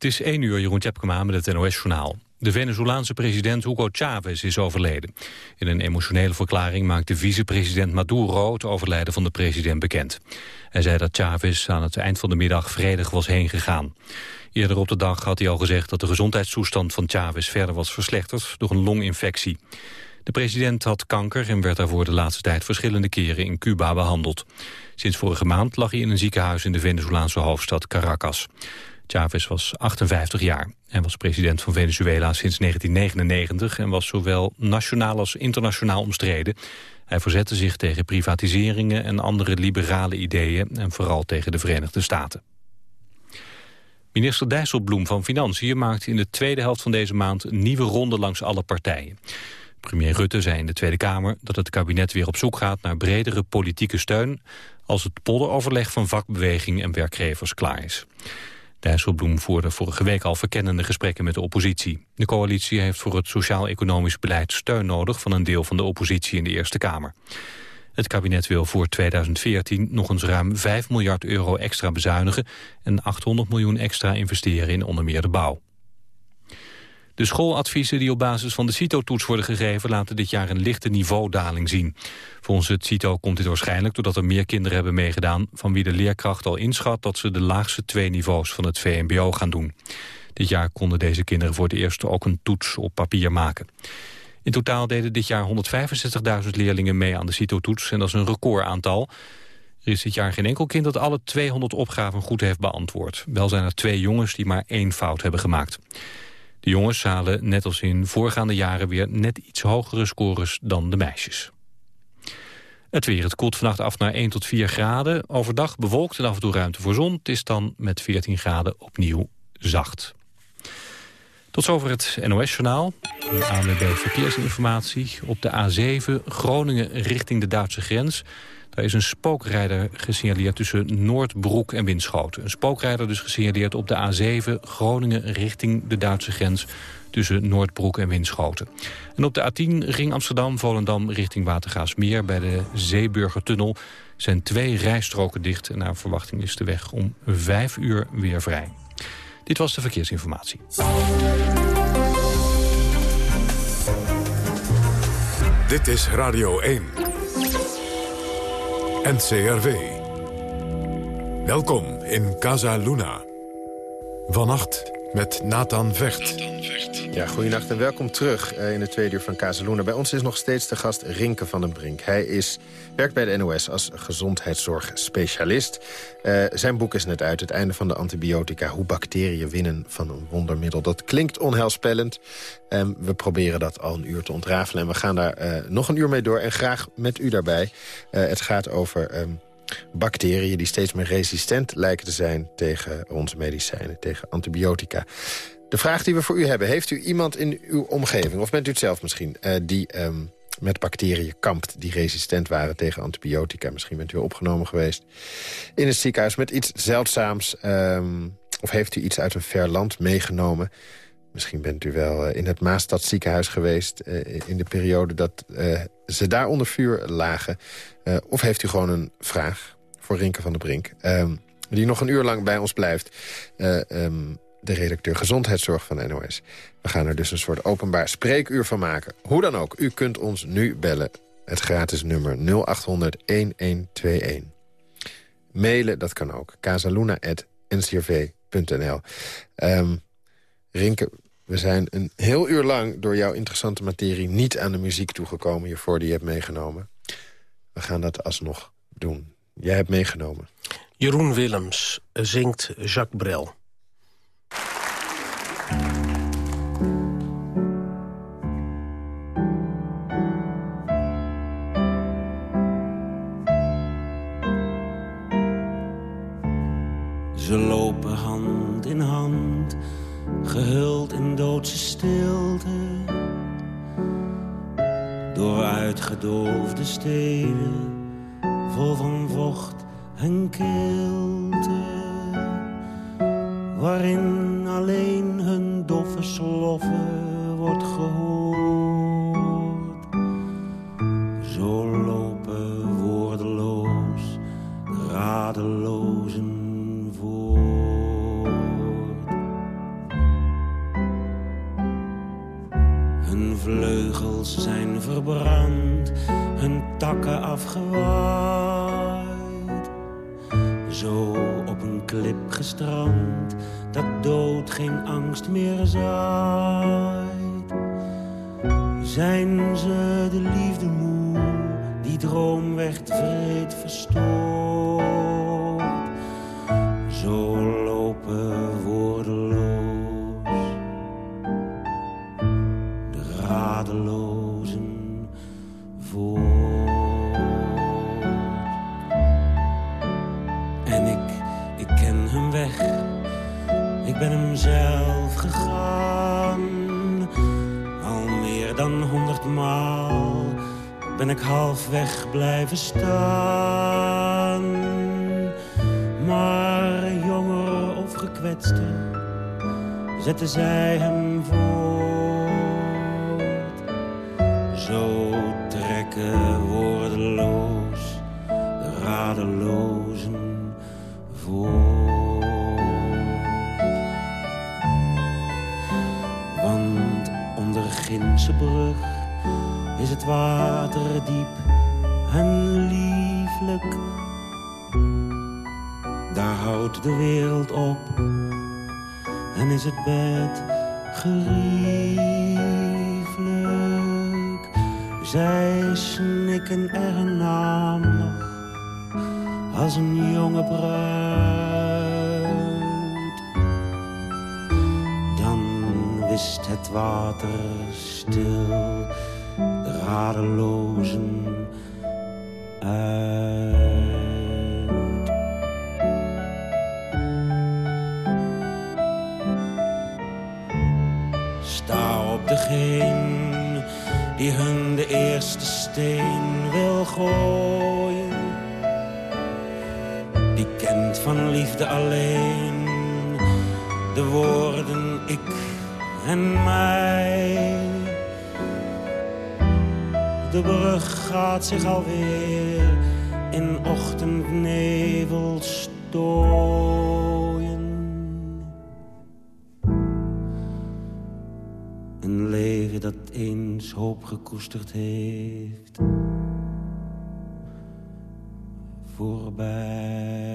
Het is 1 uur, Jeroen Tjepkema met het NOS-journaal. De Venezolaanse president Hugo Chavez is overleden. In een emotionele verklaring maakte vicepresident Maduro het overlijden van de president bekend. Hij zei dat Chavez aan het eind van de middag vredig was heen gegaan. Eerder op de dag had hij al gezegd dat de gezondheidstoestand van Chavez verder was verslechterd door een longinfectie. De president had kanker en werd daarvoor de laatste tijd verschillende keren in Cuba behandeld. Sinds vorige maand lag hij in een ziekenhuis in de Venezolaanse hoofdstad Caracas. Chavez was 58 jaar. Hij was president van Venezuela sinds 1999 en was zowel nationaal als internationaal omstreden. Hij verzette zich tegen privatiseringen en andere liberale ideeën en vooral tegen de Verenigde Staten. Minister Dijsselbloem van Financiën maakt in de tweede helft van deze maand een nieuwe ronde langs alle partijen. Premier Rutte zei in de Tweede Kamer dat het kabinet weer op zoek gaat naar bredere politieke steun als het polderoverleg van vakbeweging en werkgevers klaar is. Dijsselbloem voerde vorige week al verkennende gesprekken met de oppositie. De coalitie heeft voor het sociaal-economisch beleid steun nodig van een deel van de oppositie in de Eerste Kamer. Het kabinet wil voor 2014 nog eens ruim 5 miljard euro extra bezuinigen en 800 miljoen extra investeren in onder meer de bouw. De schooladviezen die op basis van de CITO-toets worden gegeven... laten dit jaar een lichte niveaudaling zien. Volgens het CITO komt dit waarschijnlijk doordat er meer kinderen hebben meegedaan... van wie de leerkracht al inschat dat ze de laagste twee niveaus van het VMBO gaan doen. Dit jaar konden deze kinderen voor het eerst ook een toets op papier maken. In totaal deden dit jaar 165.000 leerlingen mee aan de CITO-toets... en dat is een recordaantal. Er is dit jaar geen enkel kind dat alle 200 opgaven goed heeft beantwoord. Wel zijn er twee jongens die maar één fout hebben gemaakt. De jongens halen net als in voorgaande jaren weer net iets hogere scores dan de meisjes. Het weer, het koelt vannacht af naar 1 tot 4 graden. Overdag bewolkt en af en toe ruimte voor zon. Het is dan met 14 graden opnieuw zacht. Tot zover het NOS-journaal. ANWB Verkeersinformatie. Op de A7 Groningen richting de Duitse grens. Daar is een spookrijder gesignaleerd tussen Noordbroek en Winschoten. Een spookrijder dus gesignaleerd op de A7 Groningen richting de Duitse grens tussen Noordbroek en Winschoten. En op de A10 Ring Amsterdam-Volendam richting Watergaasmeer bij de Zeeburgertunnel zijn twee rijstroken dicht en naar verwachting is de weg om vijf uur weer vrij. Dit was de verkeersinformatie. Dit is Radio 1. NCRV. Welkom in Casa Luna. Vannacht met Nathan Vecht. Ja, goedenacht en welkom terug uh, in de tweede uur van Kazeluna. Bij ons is nog steeds de gast Rinke van den Brink. Hij is, werkt bij de NOS als gezondheidszorgspecialist. Uh, zijn boek is net uit, Het einde van de antibiotica. Hoe bacteriën winnen van een wondermiddel. Dat klinkt onheilspellend. Um, we proberen dat al een uur te ontrafelen. En we gaan daar uh, nog een uur mee door. En graag met u daarbij. het gaat over... Um, bacteriën die steeds meer resistent lijken te zijn tegen onze medicijnen, tegen antibiotica. De vraag die we voor u hebben, heeft u iemand in uw omgeving... of bent u het zelf misschien, die um, met bacteriën kampt... die resistent waren tegen antibiotica? Misschien bent u opgenomen geweest in het ziekenhuis met iets zeldzaams... Um, of heeft u iets uit een ver land meegenomen... Misschien bent u wel uh, in het Maastad ziekenhuis geweest... Uh, in de periode dat uh, ze daar onder vuur lagen. of heeft u gewoon een vraag voor Rinke van der Brink... Um, die nog een uur lang bij ons blijft. De redacteur Gezondheidszorg van NOS. We gaan er dus een soort openbaar spreekuur van maken. Hoe dan ook, u kunt ons nu bellen. Het gratis nummer 0800-1121. Mailen, dat kan ook. casaluna.ncrv.nl um, ehm, Rinke, we zijn een heel uur lang door jouw interessante materie... niet aan de muziek toegekomen hiervoor die je hebt meegenomen. We gaan dat alsnog doen. Jij hebt meegenomen. Jeroen Willems zingt Jacques Brel. Door uitgedoofde steden, vol van vocht en kilte. Waarin alleen hun doffe sloffen wordt gehoord. Zo lopen woordeloos, radelozen vleugels zijn verbrand, hun takken afgewaaid. Zo op een klip gestrand, dat dood geen angst meer zaait. Zijn ze de liefde moe, die droom werd vreed verstoord. Zo lopen En ik, ik ken hem weg, ik ben hem zelf gegaan. Al meer dan honderd maal ben ik halfweg blijven staan. Maar jonger of gekwetster zetten zij hem voort. Zo trekken woordeloos de radelozen voort. Want onder Ginse brug is het water diep en lieflijk. Daar houdt de wereld op en is het bed. Zij snikken er een naam nog als een jonge bruid. Dan wist het water stil de radelozen zich alweer in ochtendnevel stooien. Een leven dat eens hoop gekoesterd heeft. Voorbij.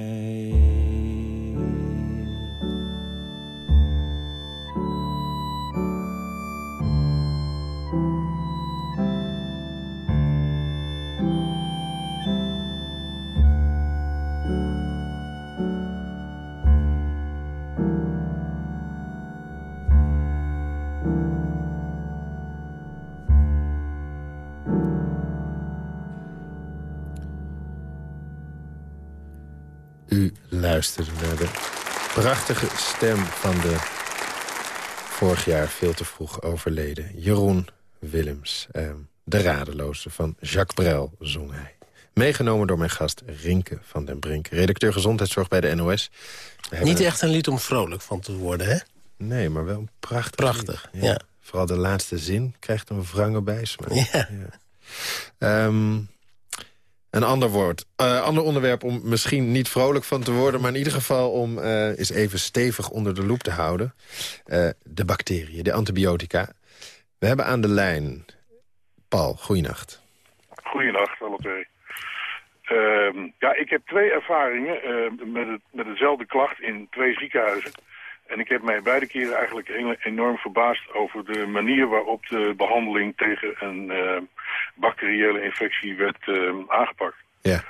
U luisterde naar de prachtige stem van de vorig jaar veel te vroeg overleden Jeroen Willems. Eh, de radeloze van Jacques Brel zong hij. Meegenomen door mijn gast Rinke van den Brink, redacteur gezondheidszorg bij de NOS. Niet echt een lied om vrolijk van te worden, hè? Nee, maar wel een prachtig. Prachtig, ja. Vooral de laatste zin krijgt een wrange bijsmaak. Ja. Ehm, een ander woord. Eh, ander onderwerp om misschien niet vrolijk van te worden... maar in ieder geval om eh eens even stevig onder de loep te houden. Eh, de bacteriën, de antibiotica. We hebben aan de lijn... Paul, goeienacht. Goedenacht, alle twee. Ehm, ja, ik heb twee ervaringen met, het, met hetzelfde klacht in twee ziekenhuizen. En ik heb mij beide keren eigenlijk en- enorm verbaasd over de manier waarop de behandeling tegen een eh, bacteriële infectie werd eh, aangepakt. Ja.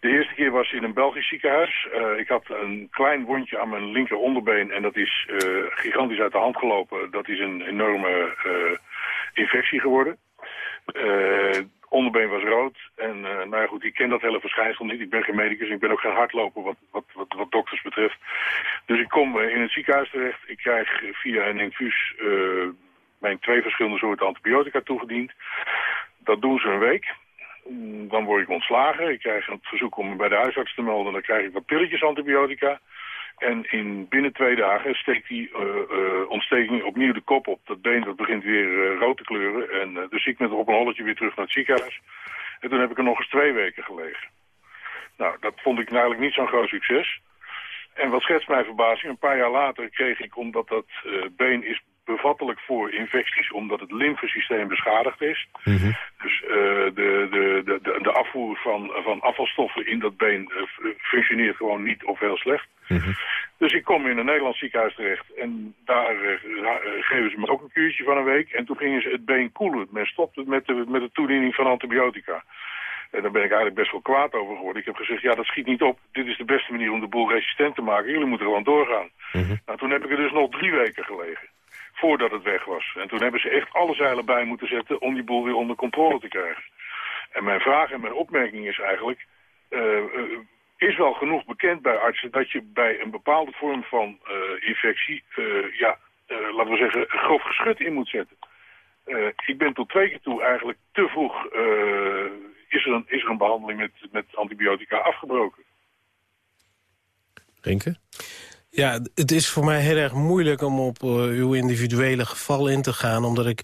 De eerste keer was in een Belgisch ziekenhuis. Eh, ik had een klein wondje aan mijn linker onderbeen en dat is gigantisch uit de hand gelopen. Dat is een enorme infectie geworden. Onderbeen was rood. En nou ja, goed, ik ken dat hele verschijnsel niet. Ik ben geen medicus, ik ben ook geen hardloper wat, wat, wat, wat dokters betreft. Dus ik kom eh, in het ziekenhuis terecht. Ik krijg via een infuus eh, mijn twee verschillende soorten antibiotica toegediend. Dat doen ze een week. Mm, Dan word ik ontslagen. Ik krijg een verzoek om me bij de huisarts te melden. Dan krijg ik wat pilletjes antibiotica. En in binnen twee dagen steekt die eh, eh, ontsteking opnieuw de kop op. Dat been dat begint weer eh, rood te kleuren. En eh, dus ik met op een holletje weer terug naar het ziekenhuis. En toen heb ik er nog eens twee weken gelegen. Nou, dat vond ik eigenlijk niet zo'n groot succes. En wat schetst mijn verbazing, een paar jaar later kreeg ik, omdat dat eh, been is bevattelijk voor infecties omdat het lymfesysteem beschadigd is. Mhm. Dus uh, de, de, de, de afvoer van, van afvalstoffen in dat been uh, functioneert gewoon niet of heel slecht. Mhm. Dus ik kom in een Nederlands ziekenhuis terecht en daar uh, geven ze me ook een kuurtje van een week. En toen gingen ze het been koelen. Men stopte met de, met de toediening van antibiotica. En daar ben ik eigenlijk best wel kwaad over geworden. Ik heb gezegd, ja, dat schiet niet op. Dit is de beste manier om de boel resistent te maken. Jullie moeten gewoon doorgaan. Mhm. Nou, toen heb ik er dus nog drie weken gelegen. Voordat het weg was. En toen hebben ze echt alle zeilen bij moeten zetten om die boel weer onder controle te krijgen. En mijn vraag en mijn opmerking is eigenlijk... Uh, uh, is wel genoeg bekend bij artsen dat je bij een bepaalde vorm van uh, infectie... ja, laten we zeggen, grof geschut in moet zetten. ik ben tot twee keer toe eigenlijk te vroeg is er een, is er een behandeling met, met antibiotica afgebroken. Rinke? Ja, het is voor mij heel erg moeilijk om op uh, uw individuele geval in te gaan. Omdat ik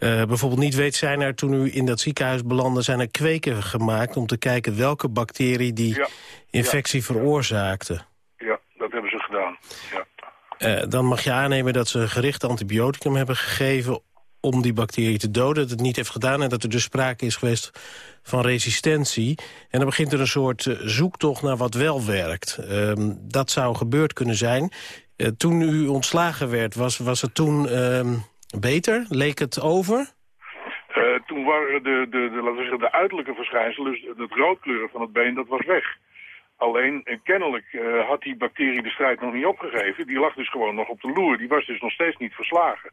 uh, bijvoorbeeld niet weet, zijn er toen u in dat ziekenhuis belandde... zijn er kweken gemaakt om te kijken welke bacterie die ja. infectie ja. veroorzaakte? Ja, dat hebben ze gedaan. Ja. Uh, dan mag je aannemen dat ze gericht antibioticum hebben gegeven om die bacterie te doden. Dat het niet heeft gedaan en dat er dus sprake is geweest van resistentie. En dan begint er een soort uh, zoektocht naar wat wel werkt. Uh, dat zou gebeurd kunnen zijn. Uh, toen u ontslagen werd, was, was het toen beter? Leek het over? Uh, toen waren de, de, de, laten we zeggen, de uiterlijke verschijnselen, dus het roodkleuren van het been, dat was weg. Alleen, kennelijk had die bacterie de strijd nog niet opgegeven. Die lag dus gewoon nog op de loer. Die was dus nog steeds niet verslagen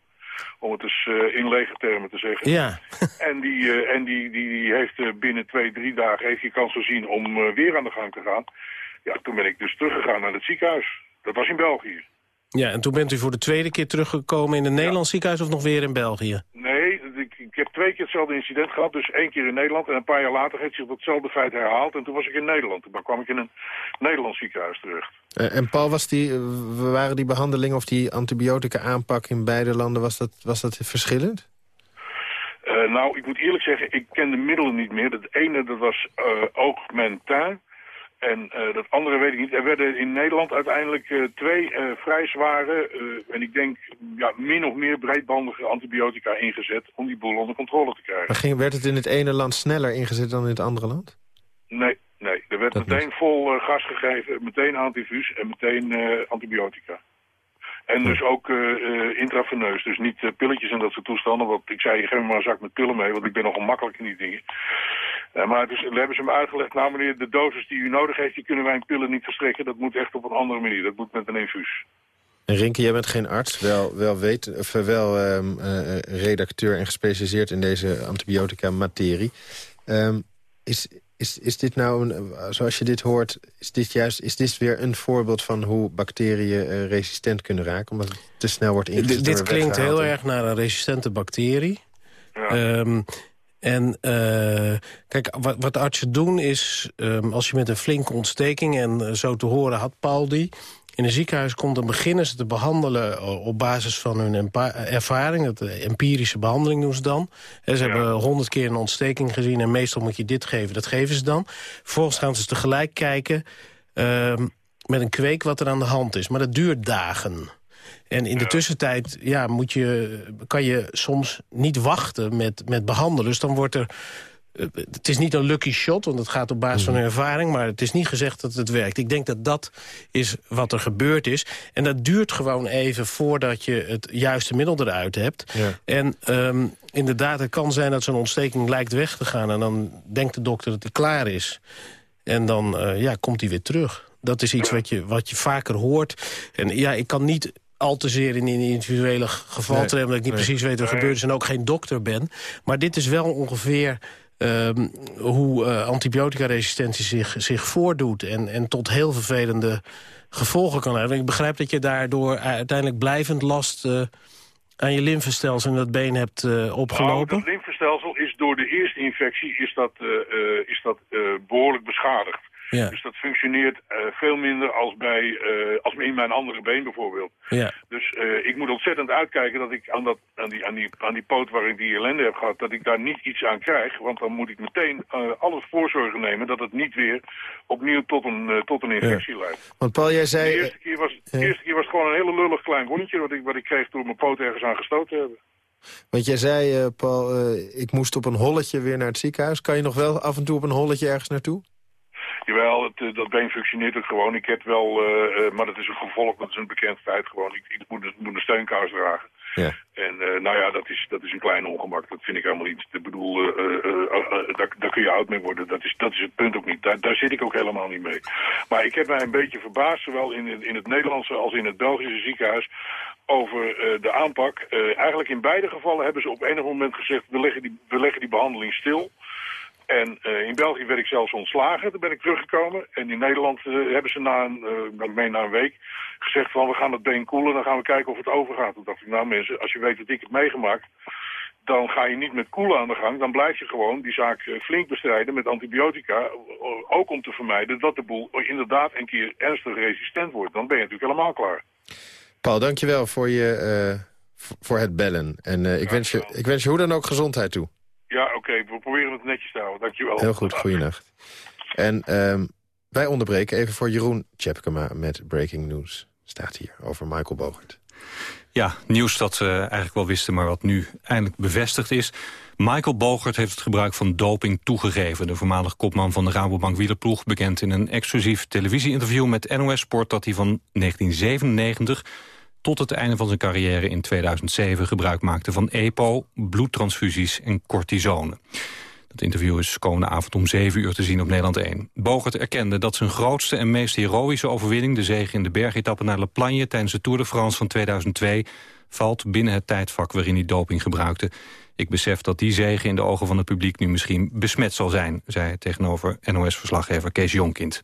om het dus in lege termen te zeggen. Ja. en die, uh, en die, die, die heeft uh, binnen twee, drie dagen heeft je kans gezien om weer aan de gang te gaan. Ja, toen ben ik dus teruggegaan naar het ziekenhuis. Dat was in België. Ja, en toen bent u voor de tweede keer teruggekomen in een Nederlands ziekenhuis of nog weer in België? Nee, twee keer hetzelfde incident gehad. Dus één keer in Nederland en een paar jaar later heeft zich datzelfde feit herhaald. En toen was ik in Nederland. Toen kwam ik in een Nederlands ziekenhuis terecht. Uh, en Paul, was die, waren die behandelingen of die antibiotica-aanpak in beide landen... was dat, was dat verschillend? Uh, nou, ik moet eerlijk zeggen, ik ken de middelen niet meer. Het ene, dat was uh, Augmentin. En uh, dat andere weet ik niet. Er werden in Nederland uiteindelijk uh, twee uh, vrij zware, en ik denk ja, min of meer breedbandige antibiotica ingezet om die boel onder controle te krijgen. Maar ging, werd het in het ene land sneller ingezet dan in het andere land? Nee, nee. Er werd Dat meteen niet. vol gas gegeven, meteen antifuus en meteen antibiotica. En dus ook uh, intraveneus, dus niet uh, pilletjes en dat soort toestanden. Want ik zei, geef me maar een zak met pillen mee, want ik ben nogal makkelijk in die dingen. Uh, maar dus, dan hebben ze me uitgelegd, nou meneer, de dosis die u nodig heeft, die kunnen wij in pillen niet verstrekken. Dat moet echt op een andere manier, dat moet met een infuus. En Rinke, jij bent geen arts, wel, wel, weet, of wel um, redacteur en gespecialiseerd in deze antibiotica-materie. Um, is, is, is dit nou, een, zoals je dit hoort, is dit juist is dit weer een voorbeeld van hoe bacteriën uh, resistent kunnen raken? Omdat het te snel wordt ingezet. Dit klinkt heel erg naar een resistente bacterie. Ja. Um, en uh, kijk, wat, wat artsen doen is, um, als je met een flinke ontsteking... en uh, zo te horen had Paul die... in een ziekenhuis komt, dan beginnen ze te behandelen... op basis van hun ervaring. Dat empirische behandeling doen ze dan. En ze ja. hebben honderd keer een ontsteking gezien... en meestal moet je dit geven, dat geven ze dan. Vervolgens gaan ze tegelijk kijken... Uh, met een kweek wat er aan de hand is. Maar dat duurt dagen. En in de tussentijd ja, moet je, kan je soms niet wachten met, met behandelen. Dus dan wordt er... Het is niet een lucky shot, want het gaat op basis van ervaring... maar het is niet gezegd dat het werkt. Ik denk dat dat is wat er gebeurd is. En dat duurt gewoon even voordat je het juiste middel eruit hebt. Ja. En um, inderdaad, het kan zijn dat zo'n ontsteking lijkt weg te gaan... en dan denkt de dokter dat hij klaar is. En dan uh, ja, komt hij weer terug. Dat is iets wat je, wat je vaker hoort. En ja, ik kan niet al te zeer in een individuele geval nee, omdat ik niet nee. precies weet wat er gebeurd is en ook geen dokter ben. Maar dit is wel ongeveer um, hoe uh, antibioticaresistentie zich, zich voordoet... En, en tot heel vervelende gevolgen kan hebben. Ik begrijp dat je daardoor uiteindelijk blijvend last... Uh, aan je lymfestelsel in dat been hebt uh, opgelopen? Nou, het lymfestelsel is door de eerste infectie is dat, is dat behoorlijk beschadigd. Ja. Dus dat functioneert uh, veel minder als, bij, uh, als in mijn andere been bijvoorbeeld. Ja. Dus uh, ik moet ontzettend uitkijken dat ik aan, dat, aan, die, aan, die, aan die poot waar ik die ellende heb gehad... dat ik daar niet iets aan krijg. Want dan moet ik meteen alle voorzorgen nemen... dat het niet weer opnieuw tot een, tot een infectie ja. leidt. Want Paul, jij zei... De eerste keer was, de eerste keer was het gewoon een hele lullig klein wondje... wat ik, wat ik kreeg door mijn poot ergens aan gestoten te hebben. Want jij zei, uh, Paul, uh, ik moest op een holletje weer naar het ziekenhuis. Kan je nog wel af en toe op een holletje ergens naartoe? Jawel, het, uh, dat been functioneert ook gewoon. Ik heb wel, maar dat is een gevolg, dat is een bekend feit gewoon. Ik, ik moet, moet, een steunkous dragen. Ja. En nou ja, dat is, dat is een klein ongemak. Dat vind ik helemaal niet. Ik bedoel, daar, daar kun je oud mee worden. Dat is, dat is het punt ook niet. Daar, daar zit ik ook helemaal niet mee. Maar ik heb mij een beetje verbaasd, zowel in, in het Nederlandse als in het Belgische ziekenhuis over uh, de aanpak. Uh, eigenlijk in beide gevallen hebben ze op enig moment gezegd... we leggen die, we leggen die behandeling stil. En uh, in België werd ik zelfs ontslagen, daar ben ik teruggekomen. En in Nederland hebben ze na een, ik meen na een week gezegd van... we gaan het been koelen, dan gaan we kijken of het overgaat. Toen dacht ik, nou mensen, als je weet dat ik het meegemaakt... dan ga je niet met koelen aan de gang. Dan blijf je gewoon die zaak flink bestrijden met antibiotica. Ook om te vermijden dat de boel inderdaad een keer ernstig resistent wordt. Dan ben je natuurlijk helemaal klaar. Paul, dankjewel voor, je, uh, voor het bellen. En uh, ik, wens je, ik wens je hoe dan ook gezondheid toe. Ja, oké. Okay. We proberen het netjes te houden. Dankjewel. Heel goed, goeienacht. En um, wij onderbreken even voor Jeroen Tjepkema met Breaking News. Staat hier over Michael Bogert. Ja, nieuws dat we eigenlijk wel wisten, maar wat nu eindelijk bevestigd is. Michael Bogert heeft het gebruik van doping toegegeven. De voormalig kopman van de Rabobank wielerploeg bekent in een exclusief televisieinterview met NOS Sport dat hij van 1997 tot het einde van zijn carrière in 2007 gebruik maakte van EPO, bloedtransfusies en cortisone. Dat interview is komende avond om 7 uur te zien op Nederland 1. Bogert erkende dat zijn grootste en meest heroïsche overwinning... de zege in de bergetappe naar La Plagne tijdens de Tour de France van 2002... valt binnen het tijdvak waarin hij doping gebruikte. Ik besef dat die zege in de ogen van het publiek nu misschien besmet zal zijn... zei tegenover NOS-verslaggever Kees Jonkind.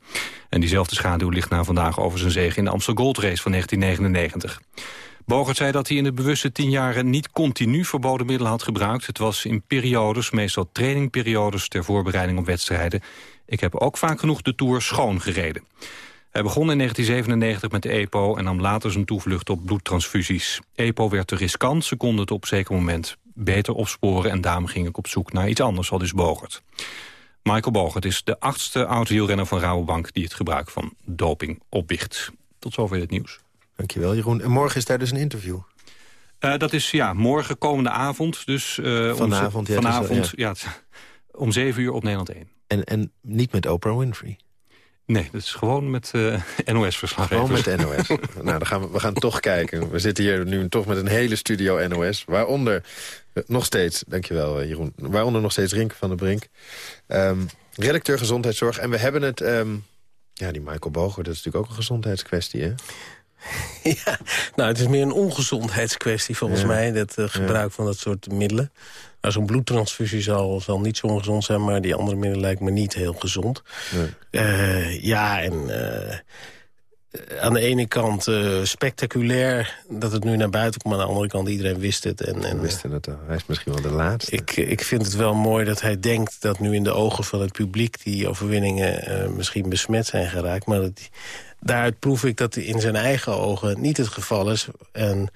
En diezelfde schaduw ligt na vandaag over zijn zege in de Amstel Gold Race van 1999. Bogert zei dat hij in de bewuste tien jaren niet continu verboden middelen had gebruikt. Het was in periodes, meestal trainingperiodes ter voorbereiding op wedstrijden. Ik heb ook vaak genoeg de Tour schoon gereden. Hij begon in 1997 met de EPO en nam later zijn toevlucht op bloedtransfusies. EPO werd te riskant, ze konden het op zeker moment beter opsporen... en daarom ging ik op zoek naar iets anders, al dus Bogert. Michael Bogert is de achtste oud-wielrenner van Rabobank... die het gebruik van doping opbicht. Tot zover het nieuws. Dankjewel, Jeroen. En morgen is daar dus een interview. Uh, dat is ja, morgen komende avond. Dus, uh, vanavond, om, ja, vanavond ja. ja. om 7 uur op Nederland 1. En, en niet met Oprah Winfrey? Nee, dat is gewoon met uh, NOS-verslag. Gewoon met NOS. nou, dan gaan we, we gaan toch kijken. We zitten hier nu toch met een hele studio NOS. Waaronder nog steeds, dankjewel Jeroen... waaronder nog steeds Rink van der Brink. Um, redacteur Gezondheidszorg. En we hebben het... Um, ja, die Michael Boger, dat is natuurlijk ook een gezondheidskwestie, hè? Ja, nou, het is meer een ongezondheidskwestie volgens ja. mij, dat uh, gebruik ja. van dat soort middelen. Nou, Zo'n bloedtransfusie zal, zal niet zo ongezond zijn, maar die andere middelen lijkt me niet heel gezond. Nee. Uh, ja, en uh, aan de ene kant spectaculair dat het nu naar buiten komt, maar aan de andere kant iedereen wist het. En, en, wist het al. Hij is misschien wel de laatste. Ik, ik vind het wel mooi dat hij denkt dat nu in de ogen van het publiek die overwinningen misschien besmet zijn geraakt, maar dat daaruit proef ik dat in zijn eigen ogen niet het geval is. En,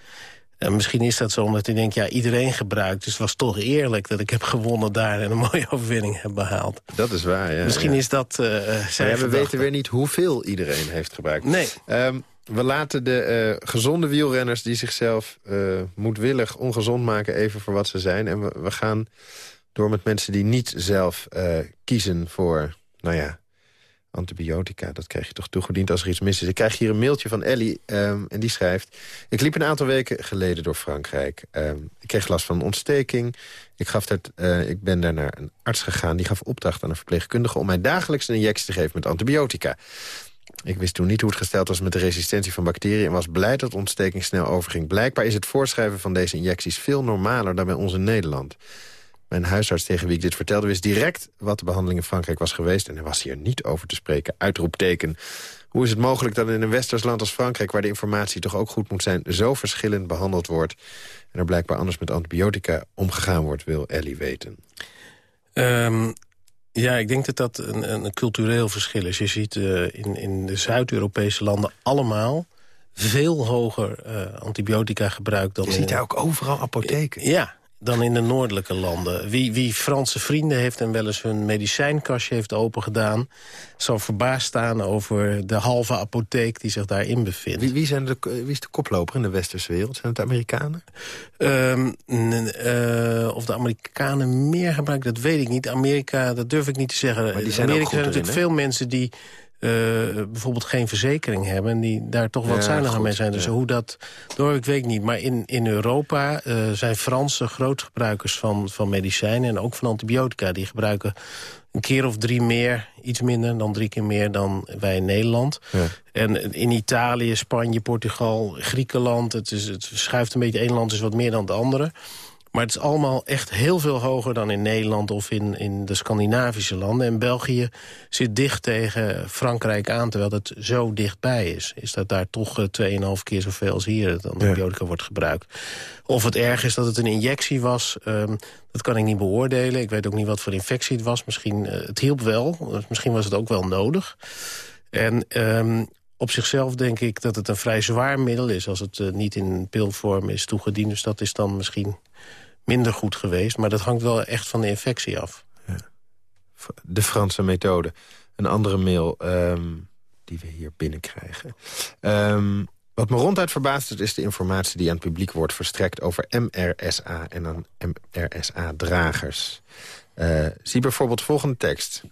en misschien is dat zo omdat hij denkt, ja, iedereen gebruikt. Dus het was toch eerlijk dat ik heb gewonnen daar... en een mooie overwinning heb behaald. Dat is waar, ja. Misschien ja. is dat uh, zijn ja, We weten weer niet hoeveel iedereen heeft gebruikt. Nee. Um, we laten de uh, gezonde wielrenners die zichzelf uh, moedwillig ongezond maken... even voor wat ze zijn. En we, we gaan door met mensen die niet zelf kiezen voor... nou ja, antibiotica, dat krijg je toch toegediend als er iets mis is. Ik krijg hier een mailtje van Ellie um, en die schrijft... Ik liep een aantal weken geleden door Frankrijk. Um, ik kreeg last van een ontsteking. Ik, gaf dat, uh, ik ben daar naar een arts gegaan. Die gaf opdracht aan een verpleegkundige... om mij dagelijks een injectie te geven met antibiotica. Ik wist toen niet hoe het gesteld was met de resistentie van bacteriën... en was blij dat de ontsteking snel overging. Blijkbaar is het voorschrijven van deze injecties veel normaler dan bij ons in Nederland. Mijn huisarts tegen wie ik dit vertelde wist direct wat de behandeling in Frankrijk was geweest... en hij was hier niet over te spreken. Uitroepteken. Hoe is het mogelijk dat in een westers land als Frankrijk... waar de informatie toch ook goed moet zijn... zo verschillend behandeld wordt... en er blijkbaar anders met antibiotica omgegaan wordt, wil Ellie weten? Um, Ja, ik denk dat dat een, een cultureel verschil is. Je ziet uh, in, in de Zuid-Europese landen allemaal veel hoger uh, antibiotica gebruik dan... Je ziet daar ook overal apotheken. Ja, dan in de noordelijke landen. Wie, wie Franse vrienden heeft en wel eens hun medicijnkastje heeft opengedaan... zal verbaasd staan over de halve apotheek die zich daarin bevindt. Wie, wie, zijn de, wie is de koploper in de westerse wereld? Zijn het de Amerikanen? Um, uh, of de Amerikanen meer gebruiken, dat weet ik niet. Amerika, dat durf ik niet te zeggen. Maar die zijn Amerika zijn natuurlijk veel mensen die bijvoorbeeld geen verzekering hebben... en die daar toch wat ja, zuiniger mee zijn. Dus ja. hoe dat door, ik weet niet. Maar in, in Europa uh, zijn Fransen grootgebruikers van, van medicijnen... en ook van antibiotica. Die gebruiken een keer of drie meer, iets minder dan drie keer meer dan wij in Nederland. Ja. En in Italië, Spanje, Portugal, Griekenland... het, is, het schuift een beetje, één land is wat meer dan het andere... Maar het is allemaal echt heel veel hoger dan in Nederland of in, in de Scandinavische landen. En België zit dicht tegen Frankrijk aan, terwijl het zo dichtbij is. Is dat daar toch uh, 2,5 keer zoveel als hier het antibiotica ja. wordt gebruikt. Of het erg is dat het een injectie was, um, dat kan ik niet beoordelen. Ik weet ook niet wat voor infectie het was. Misschien, uh, het hielp wel, misschien was het ook wel nodig. En um, op zichzelf denk ik dat het een vrij zwaar middel is... als het uh, niet in pilvorm is toegediend. Dus dat is dan misschien minder goed geweest. Maar dat hangt wel echt van de infectie af. Ja. De Franse methode. Een andere mail um, die we hier binnenkrijgen. Um, wat me ronduit verbaast is de informatie die aan het publiek wordt verstrekt... over MRSA en dan MRSA-dragers. Uh, zie bijvoorbeeld volgende tekst.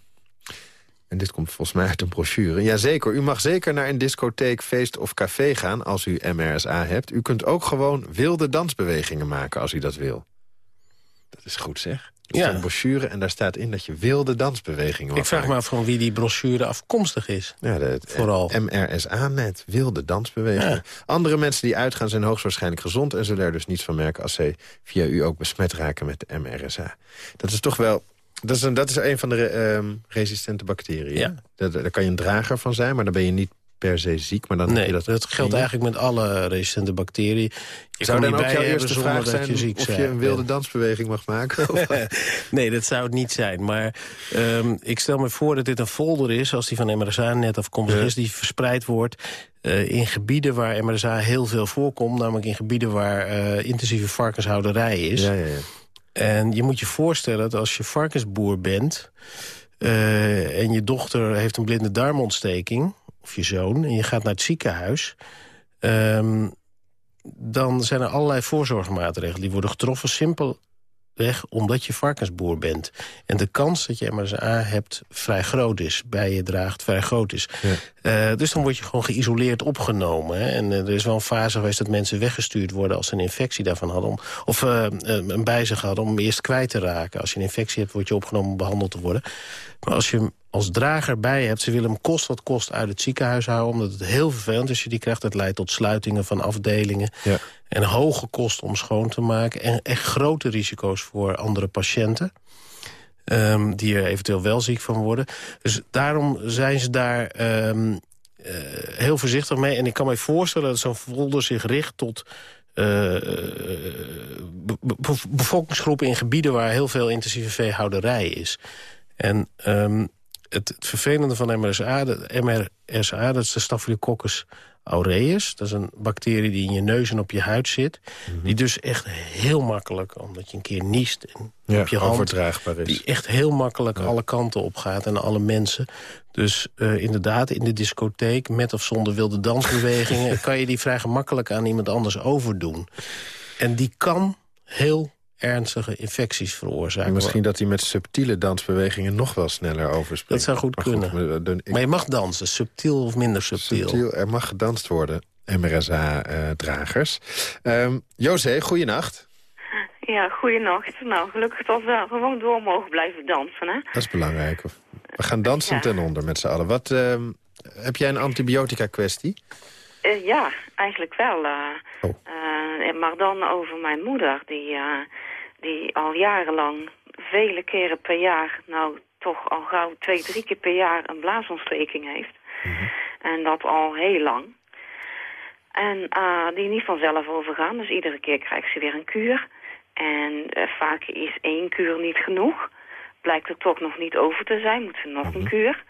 En dit komt volgens mij uit een brochure. Jazeker, u mag zeker naar een discotheek, feest of café gaan als u MRSA hebt. U kunt ook gewoon wilde dansbewegingen maken als u dat wil. Dat is goed zeg. Ja. een brochure en daar staat in dat je wilde dansbewegingen Ik vraag me af van wie die brochure afkomstig is. Ja, de, Vooral. MRSA-net, wilde dansbewegingen. Ja. Andere mensen die uitgaan zijn hoogstwaarschijnlijk gezond... en zullen er dus niets van merken als zij via u ook besmet raken met de MRSA. Dat is toch wel... Dat is een, dat is een van de um, resistente bacteriën. Ja. Daar, daar kan je een drager van zijn, maar dan ben je niet per se ziek. Maar dan nee, je dat, dat geldt eigenlijk met alle resistente bacteriën. Je zou dan ook jouw eerste vraag zijn je ziek of je een wilde dansbeweging mag maken? nee, dat zou het niet zijn. Maar um, ik stel me voor dat dit een folder is, als die van MRSA net afkomstig ja. is... die verspreid wordt uh, in gebieden waar MRSA heel veel voorkomt. Namelijk in gebieden waar uh, intensieve varkenshouderij is. Ja, ja, ja. En je moet je voorstellen dat als je varkensboer bent... Uh, en je dochter heeft een blinde darmontsteking of je zoon... en je gaat naar het ziekenhuis... Um, dan zijn er allerlei voorzorgsmaatregelen. Die worden getroffen simpelweg omdat je varkensboer bent. En de kans dat je MRSA hebt vrij groot is. Bij je draagt vrij groot is. Ja. Uh, dus dan word je gewoon geïsoleerd opgenomen. Hè? En uh, er is wel een fase geweest dat mensen weggestuurd worden... als ze een infectie daarvan hadden. Om, of uh, een bij zich hadden om eerst kwijt te raken. Als je een infectie hebt, word je opgenomen om behandeld te worden. Maar als je als drager bij hebt... ze willen hem kost wat kost uit het ziekenhuis houden... omdat het heel vervelend is je die krijgt. Het leidt tot sluitingen van afdelingen. Ja. En hoge kosten om schoon te maken. En echt grote risico's voor andere patiënten. Um, die er eventueel wel ziek van worden. Dus daarom zijn ze daar um, uh, heel voorzichtig mee. En ik kan me voorstellen dat zo'n folder zich richt tot... Uh, be bevolkingsgroepen in gebieden waar heel veel intensieve veehouderij is. En um, het, het, vervelende van MRSA, de MRSA, dat is de Staphylococcus aureus. Dat is een bacterie die in je neus en op je huid zit. Mm -hmm. Die dus echt heel makkelijk, omdat je een keer niest en ja, op je hand... overdraagbaar is. Die echt heel makkelijk ja. alle kanten op gaat en alle mensen. Dus uh, inderdaad, in de discotheek, met of zonder wilde dansbewegingen... kan je die vrij gemakkelijk aan iemand anders overdoen. En die kan heel ernstige infecties veroorzaken. Misschien dat hij met subtiele dansbewegingen nog wel sneller overspringt. Dat zou goed maar kunnen. Goed, ik... Maar je mag dansen, subtiel of minder subtiel. subtiel er mag gedanst worden, MRSA-dragers. Uh, um, José, goeienacht. Ja, goeienacht. Nou, gelukkig dat we gewoon door mogen blijven dansen, hè? Dat is belangrijk. We gaan dansen ja. ten onder met z'n allen. Wat, uh, heb jij een antibiotica-kwestie? Uh, ja, eigenlijk wel. Uh, oh. maar dan over mijn moeder, die die al jarenlang vele keren per jaar, nou toch al gauw twee, drie keer per jaar een blaasontsteking heeft. Mm -hmm. En dat al heel lang. En uh, die niet vanzelf overgaan, dus iedere keer krijgt ze weer een kuur. En uh, vaak is één kuur niet genoeg. blijkt er toch nog niet over te zijn. Moet ze nog een mhm. kuur.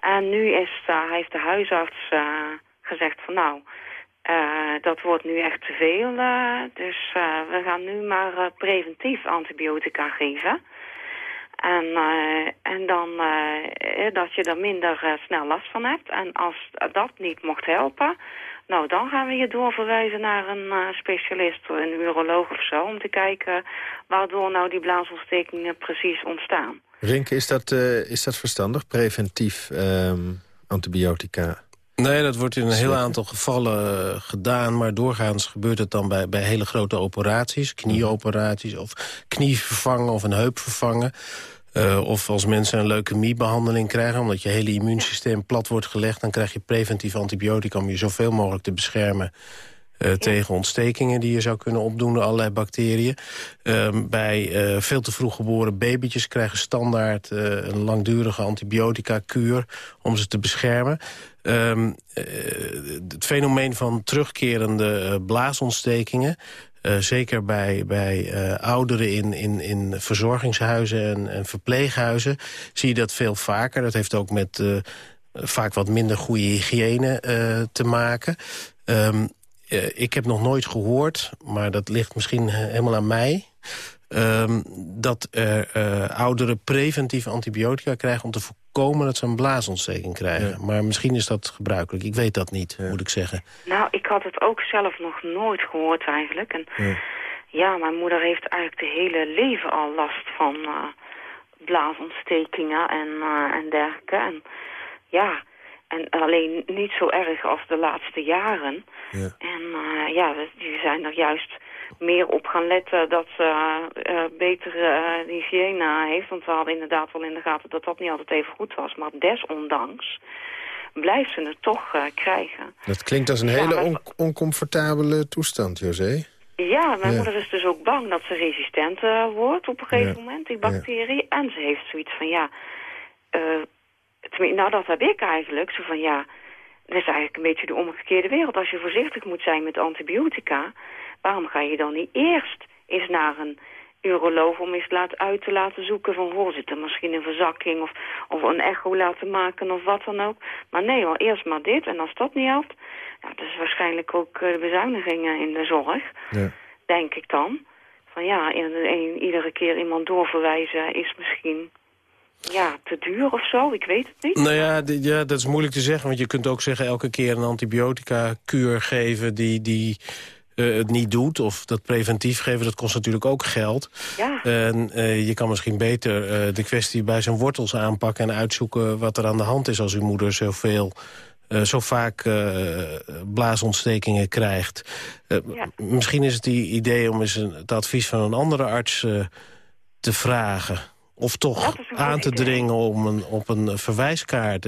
En nu is, uh, heeft de huisarts gezegd van nou, dat wordt nu echt te veel. dus we gaan nu maar preventief antibiotica geven. En, en dan dat je er minder snel last van hebt. En als dat niet mocht helpen, nou dan gaan we je doorverwijzen naar een specialist, een uroloog of zo, om te kijken waardoor nou die blaasontstekingen precies ontstaan. Rinke, is dat, is dat verstandig, preventief um, antibiotica? Nee, dat wordt in een heel aantal gevallen gedaan... maar doorgaans gebeurt het dan bij, bij hele grote operaties... knieoperaties of knie vervangen of een heup vervangen. Uh, of als mensen een leukemiebehandeling krijgen... omdat je hele immuunsysteem plat wordt gelegd... dan krijg je preventief antibiotica om je zoveel mogelijk te beschermen... Uh, tegen ontstekingen die je zou kunnen opdoen allerlei bacteriën. Uh, bij uh, veel te vroeg geboren babytjes krijgen standaard een langdurige antibiotica-kuur om ze te beschermen. Ehm, het fenomeen van terugkerende blaasontstekingen zeker bij, bij ouderen in, in, in verzorgingshuizen en, en, verpleeghuizen... zie je dat veel vaker. Dat heeft ook met vaak wat minder goede hygiëne te maken. Um, ik heb nog nooit gehoord, maar dat ligt misschien helemaal aan mij... Um, dat er ouderen preventief antibiotica krijgen... om te voorkomen dat ze een blaasontsteking krijgen. Maar misschien is dat gebruikelijk. Ik weet dat niet, moet ik zeggen. Nou, ik had het ook zelf nog nooit gehoord eigenlijk. En ja, ja mijn moeder heeft eigenlijk de hele leven al last van uh, blaasontstekingen en, uh, en dergelijke. En ja, en alleen niet zo erg als de laatste jaren. Ja. En uh, ja, die zijn er juist meer op gaan letten dat ze uh, betere uh, hygiëne heeft. Want we hadden inderdaad wel in de gaten dat dat niet altijd even goed was. Maar desondanks blijft ze het toch uh, krijgen. Dat klinkt als een hele oncomfortabele toestand, José. Ja, mijn moeder is dus ook bang dat ze resistent wordt op een gegeven moment, die bacterie. En ze heeft zoiets van, ja... nou, dat heb ik eigenlijk. Zo van, ja... Het is eigenlijk een beetje de omgekeerde wereld. Als je voorzichtig moet zijn met antibiotica... Waarom ga je dan niet eerst eens naar een uroloog om eens laat, uit te laten zoeken van... Goh, zit er misschien een verzakking of, of een echo laten maken of wat dan ook. Maar nee hoor, eerst maar dit. En als dat niet helpt, ja, dat is waarschijnlijk ook uh, bezuinigingen in de zorg. Ja. Denk ik dan. Van ja, in, in, iedere keer iemand doorverwijzen is misschien ja, te duur of zo, ik weet het niet. Nou ja, ja, dat is moeilijk te zeggen, want je kunt ook zeggen... elke keer een antibiotica-kuur geven die, die uh, het niet doet. Of dat preventief geven, dat kost natuurlijk ook geld. Ja. En uh, je kan misschien beter uh, de kwestie bij zijn wortels aanpakken... en uitzoeken wat er aan de hand is als uw moeder zoveel... Zo vaak blaasontstekingen krijgt. Ja. Misschien is het die idee om eens een, het advies van een andere arts te vragen. Of toch aan te dringen om een, op een verwijskaart.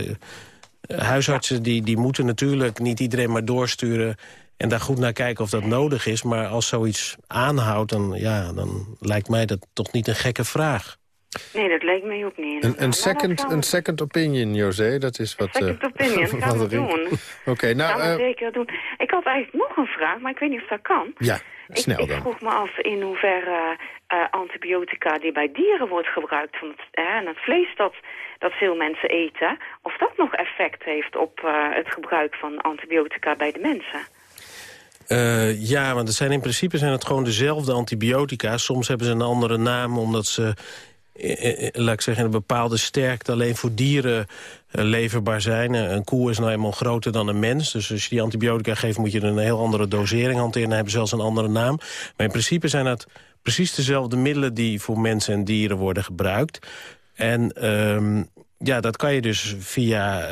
huisartsen die, die moeten natuurlijk niet iedereen maar doorsturen en daar goed naar kijken of dat nodig is. Maar als zoiets aanhoudt, dan, ja, dan lijkt mij dat toch niet een gekke vraag. Nee, dat lijkt mij ook niet. Een, een, second, een second opinion, José, dat is wat... Second uh, opinion, gaan we doen. Oké, okay, nou... Gaan we uh, zeker doen. Ik had eigenlijk nog een vraag, maar ik weet niet of dat kan. Ja, snel ik, dan. Ik vroeg me af in hoeverre uh, antibiotica die bij dieren wordt gebruikt... van het, en het vlees dat, dat veel mensen eten... of dat nog effect heeft op het gebruik van antibiotica bij de mensen. Uh, ja, want het zijn in principe zijn het gewoon dezelfde antibiotica. Soms hebben ze een andere naam omdat ze eh, eh, laat ik zeggen, een bepaalde sterkte alleen voor dieren leverbaar zijn. een koe is nou eenmaal groter dan een mens. Dus als je die antibiotica geeft, moet je een heel andere dosering hanteren. Dan hebben ze zelfs een andere naam. Maar in principe zijn het precies dezelfde middelen die voor mensen en dieren worden gebruikt. En um, ja, dat kan je dus via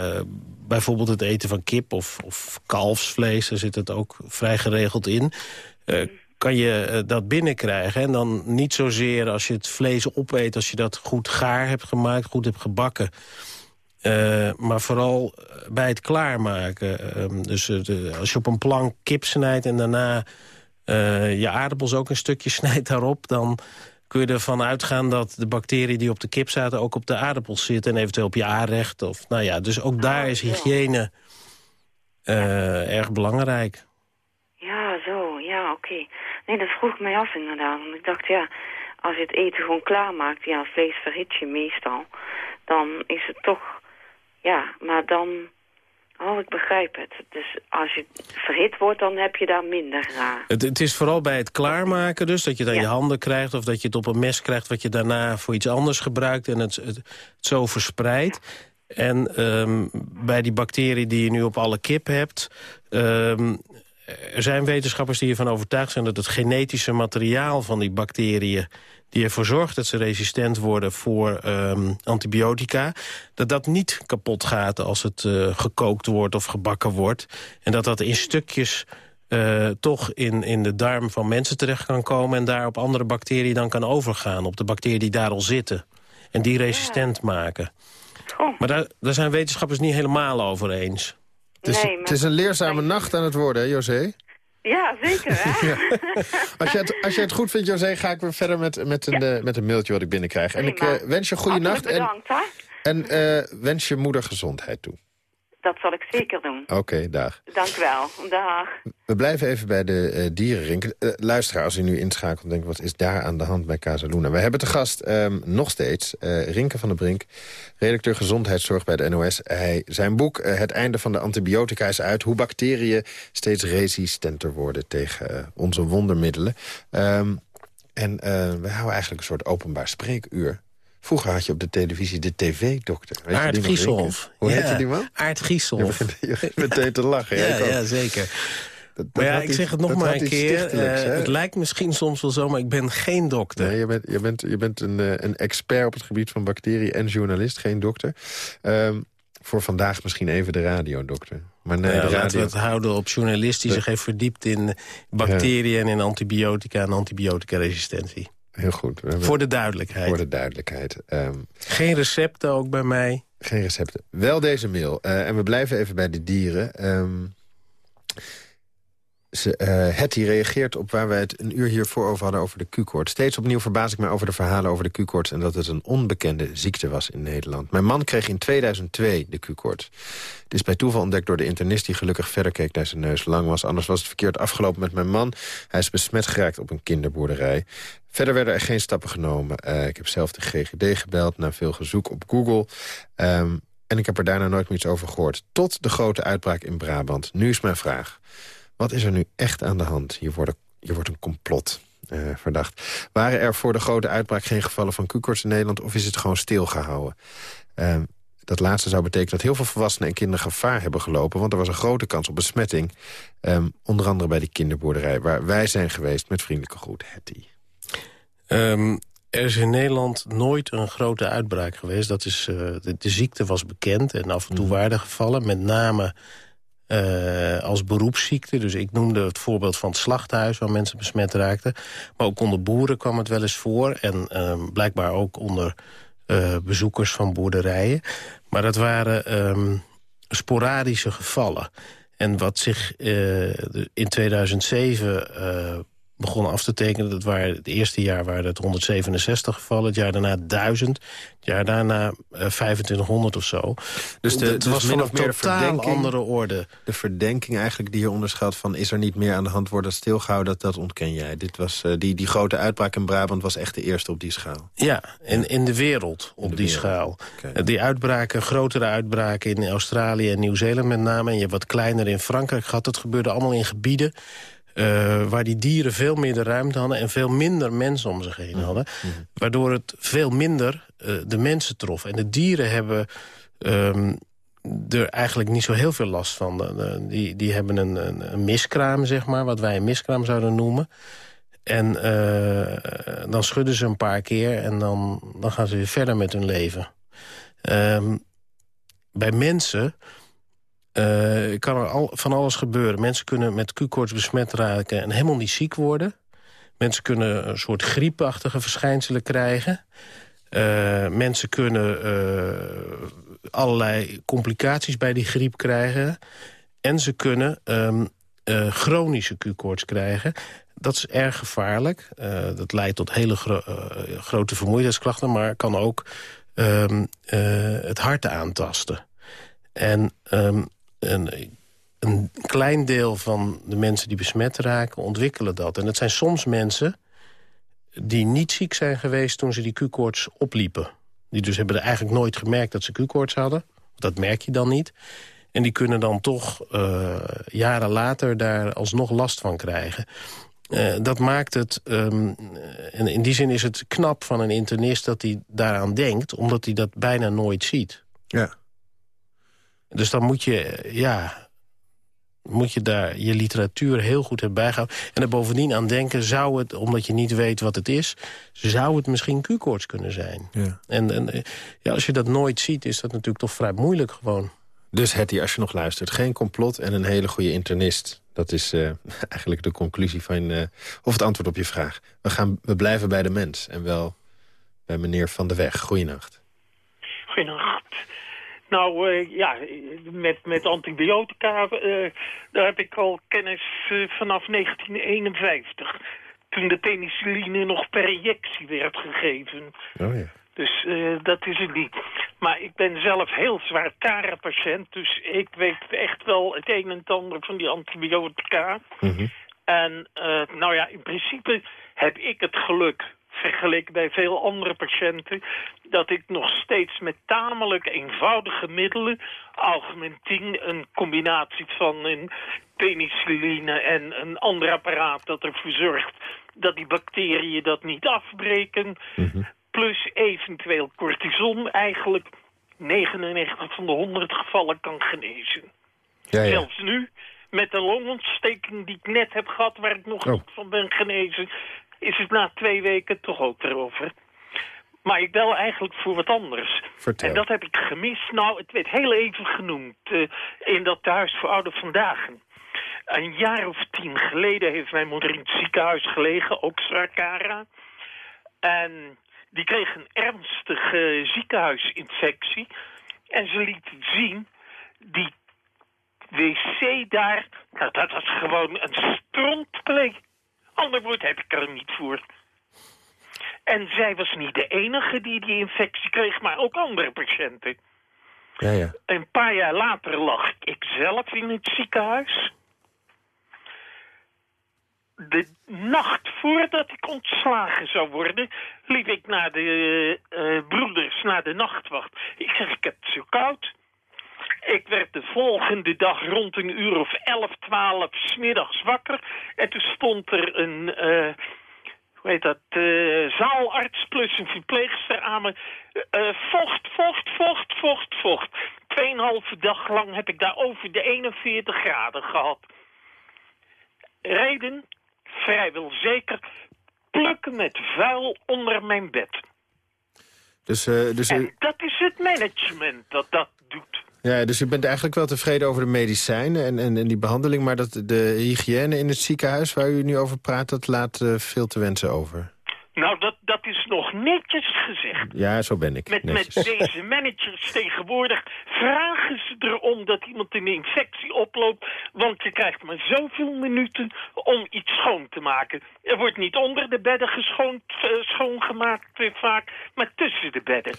bijvoorbeeld het eten van kip of, of kalfsvlees... daar zit het ook vrij geregeld in... kan je uh, dat binnenkrijgen. En dan niet zozeer als je het vlees opeet... als je dat goed gaar hebt gemaakt, goed hebt gebakken... maar vooral bij het klaarmaken. Ehm, dus de, als je op een plank kip snijdt en daarna je aardappels ook een stukje snijdt daarop... dan kun je ervan uitgaan dat de bacteriën die op de kip zaten... ook op de aardappels zitten en eventueel op je aanrecht. Of, nou ja, dus ook daar is hygiëne uh, erg belangrijk. Ja, zo, ja, oké. Okay. Nee, dat vroeg mij af inderdaad. Want ik dacht, ja, als je het eten gewoon klaarmaakt, ja, vlees verhit je meestal, dan is het toch, ja, maar dan, oh, ik begrijp het. Dus als je verhit wordt, dan heb je daar minder aan. Het, het is vooral bij het klaarmaken dus, dat je dan je handen krijgt... of dat je het op een mes krijgt wat je daarna voor iets anders gebruikt... en het, het, zo verspreidt. En um, bij die bacterie die je nu op alle kip hebt... Um, er zijn wetenschappers die ervan overtuigd zijn... dat het genetische materiaal van die bacteriën die ervoor zorgt dat ze resistent worden voor um, antibiotica... dat dat niet kapot gaat als het uh, gekookt wordt of gebakken wordt. En dat dat in stukjes uh, toch in, in de darm van mensen terecht kan komen... en daar op andere bacteriën dan kan overgaan. Op de bacteriën die daar al zitten. En die resistent maken. Oh. Maar daar, daar zijn wetenschappers niet helemaal over eens. Het is, Nee, maar- het is een leerzame nacht aan het worden, hè, José? Ja, zeker, hè? Ja. Als je, het, als je het goed vindt, José, ga ik weer verder met, met, een, eh, met een mailtje wat ik binnenkrijg. En ik eh, wens je een goede nacht Hartelijk en, bedankt, hè? en eh, wens je moeder gezondheid toe. Dat zal ik zeker doen. Oké, dag. Dank u wel. Dag. We blijven even bij de eh dierenrink. Eh, luisteraar, als u nu inschakelt en denkt... wat is daar aan de hand bij Casaluna? We hebben te gast ehm, nog steeds eh Rinke van der Brink... redacteur gezondheidszorg bij de NOS. Hij, zijn boek Het einde van de antibiotica is uit... hoe bacteriën steeds resistenter worden tegen onze wondermiddelen. Ehm, en we houden eigenlijk een soort openbaar spreekuur. Vroeger had je op de televisie de tv-dokter. Je Rinke? Gieshoff. Hoe ja. heette die man? Je Gieshoff. begint, je begint meteen te lachen. Ja, ja, zeker. Dat- Maar ja, ik iets- zeg het nog maar een keer. eh, het lijkt misschien soms wel zo, maar ik ben geen dokter. Nee, je bent, je bent, je bent een, eh, een expert op het gebied van bacteriën en journalist, geen dokter. Ehm, voor vandaag misschien even de radiodokter. Maar nee, Ja, de laten radio... we het houden op journalist die De- zich heeft verdiept in bacteriën... en in antibiotica en antibioticaresistentie. Heel goed. We hebben- Voor de duidelijkheid. voor de duidelijkheid. Ehm, Geen recepten ook bij mij. geen recepten. Wel deze mail. Eh, en we blijven even bij de dieren. Ehm eh, Hetty reageert op waar wij het een uur hiervoor over hadden... over de Q-koorts. Steeds opnieuw verbaas ik me over de verhalen over de Q-koorts... en dat het een onbekende ziekte was in Nederland. Mijn man kreeg in 2002 de Q-koorts. Het is bij toeval ontdekt door de internist... die gelukkig verder keek naar zijn neus lang was. Anders was het verkeerd afgelopen met mijn man. Hij is besmet geraakt op een kinderboerderij. Verder werden er geen stappen genomen. Eh, ik heb zelf de GGD gebeld na veel gezoek op Google... Ehm, en ik heb er daarna nooit meer iets over gehoord. Tot de grote uitbraak in Brabant. Nu is mijn vraag. Wat is er nu echt aan de hand? Hier wordt, hier wordt een complot eh, verdacht. Waren er voor de grote uitbraak geen gevallen van Q-koorts in Nederland... of is het gewoon stilgehouden? Ehm, dat laatste zou betekenen dat heel veel volwassenen en kinderen gevaar hebben gelopen... want er was een grote kans op besmetting. Ehm, onder andere bij die kinderboerderij waar wij zijn geweest... met vriendelijke groet, Hetty. Ehm, er is in Nederland nooit een grote uitbraak geweest. Dat is, eh, de, de ziekte was bekend en af en toe waren er gevallen. Met name eh, als beroepsziekte. Dus ik noemde het voorbeeld van het slachthuis... waar mensen besmet raakten. Maar ook onder boeren kwam het wel eens voor. En ehm, blijkbaar ook onder eh, bezoekers van boerderijen. Maar dat waren ehm, sporadische gevallen. En wat zich eh, in 2007 eh, begon af te tekenen... dat waren het eerste jaar waren het 167 gevallen, het jaar daarna 1000... het jaar daarna eh, 2500 of zo. Dus de- het dus was min of meer totaal andere orde. De verdenking eigenlijk die je onderschat van... is er niet meer aan de hand, wordt dat stilgehouden, dat, dat ontken jij. Dit was, eh, die, die grote uitbraak in Brabant was echt de eerste op die schaal. Ja, in, in de wereld op de die wereld. schaal. Eh, Die uitbraken, grotere uitbraken in Australië en Nieuw-Zeeland met name... en je hebt wat kleiner in Frankrijk gehad. Dat gebeurde allemaal in gebieden eh, waar die dieren veel meer de ruimte hadden... en veel minder mensen om zich heen hadden. Waardoor het veel minder eh, de mensen trof. En de dieren hebben ehm, er eigenlijk niet zo heel veel last van. De- de- die, die hebben een, een, een miskraam, zeg maar, wat wij een miskraam zouden noemen... En eh, dan schudden ze een paar keer en dan, dan gaan ze weer verder met hun leven. Ehm, bij mensen eh, kan er al, van alles gebeuren. Mensen kunnen met Q-koorts besmet raken en helemaal niet ziek worden. Mensen kunnen een soort griepachtige verschijnselen krijgen. Eh, mensen kunnen eh, allerlei complicaties bij die griep krijgen. En ze kunnen ehm, eh, chronische Q-koorts krijgen. Dat is erg gevaarlijk. Dat leidt tot hele gro- grote vermoeidheidsklachten... maar kan ook ehm, eh, het hart aantasten. En ehm, een, een klein deel van de mensen die besmet raken ontwikkelen dat. En het zijn soms mensen die niet ziek zijn geweest toen ze die Q-koorts opliepen. Die dus hebben er eigenlijk nooit gemerkt dat ze Q-koorts hadden. Dat merk je dan niet. En die kunnen dan toch uh, jaren later daar alsnog last van krijgen. Uh, dat maakt het, um, en in die zin is het knap van een internist dat hij daaraan denkt... omdat hij dat bijna nooit ziet. Ja. Dus dan moet je, ja, moet je daar je literatuur heel goed hebben bijgehouden. En er bovendien aan denken, zou het, omdat je niet weet wat het is... zou het misschien Q-koorts kunnen zijn. Ja. En, en ja, als je dat nooit ziet, is dat natuurlijk toch vrij moeilijk gewoon. Dus Hetty, als je nog luistert, geen complot en een hele goede internist. Dat is uh, eigenlijk de conclusie van, uh, of het antwoord op je vraag. We, gaan, we blijven bij de mens en wel bij meneer Van der Weg. Goeienacht. Goeienacht. Nou, uh, ja, met, met antibiotica, daar heb ik al kennis vanaf 1951. Toen de penicilline nog per injectie werd gegeven. Oh ja. Dus dat is het niet. Maar ik ben zelf heel zwaar patiënt, dus ik weet echt wel het een en het ander van die antibiotica. Mm -hmm. En nou ja, in principe heb ik het geluk, vergeleken bij veel andere patiënten, dat ik nog steeds met tamelijk eenvoudige middelen, augmentin, een combinatie van een penicilline en een ander apparaat dat ervoor zorgt dat die bacteriën dat niet afbreken, mm -hmm plus eventueel cortison eigenlijk 99 van de 100 gevallen kan genezen. Ja, ja. Zelfs nu, met de longontsteking die ik net heb gehad... waar ik nog oh. niet van ben genezen... is het na twee weken toch ook erover. Maar ik bel eigenlijk voor wat anders. Vertel. En dat heb ik gemist. Nou, het werd heel even genoemd uh, in dat thuis voor oude vandaag. Een jaar of tien geleden heeft mijn moeder in het ziekenhuis gelegen, ook Sarkara. En die kreeg een ernstige ziekenhuisinfectie. En ze liet zien, die wc daar, nou, dat was gewoon een strontplee. Ander woord heb ik er niet voor. En zij was niet de enige die die infectie kreeg, maar ook andere patiënten. Ja, ja. Een paar jaar later lag ik zelf in het ziekenhuis de nacht voordat ik ontslagen zou worden... liep ik naar de uh, broeders, naar de nachtwacht. Ik zeg, ik heb het zo koud. Ik werd de volgende dag rond een uur of elf, twaalf smiddags wakker. En toen stond er een, uh, hoe heet dat, uh, zaalarts plus een verpleegster aan me. vocht, vocht, vocht, vocht, vocht. Tweeënhalve dag lang heb ik daar over de 41 graden gehad. Reden, vrijwel zeker plukken met vuil onder mijn bed. Dus, uh, dus, en dat is het management dat dat doet. Ja, dus u bent eigenlijk wel tevreden over de medicijnen en, en, en die behandeling... maar dat de hygiëne in het ziekenhuis waar u nu over praat... dat laat uh, veel te wensen over. Nou, dat, dat is nog netjes gezegd. Ja, zo ben ik. Met, met deze managers tegenwoordig vragen ze erom dat iemand een infectie oploopt. Want je krijgt maar zoveel minuten om iets schoon te maken. Er wordt niet onder de bedden geschoond, uh, schoongemaakt uh, vaak, maar tussen de bedden.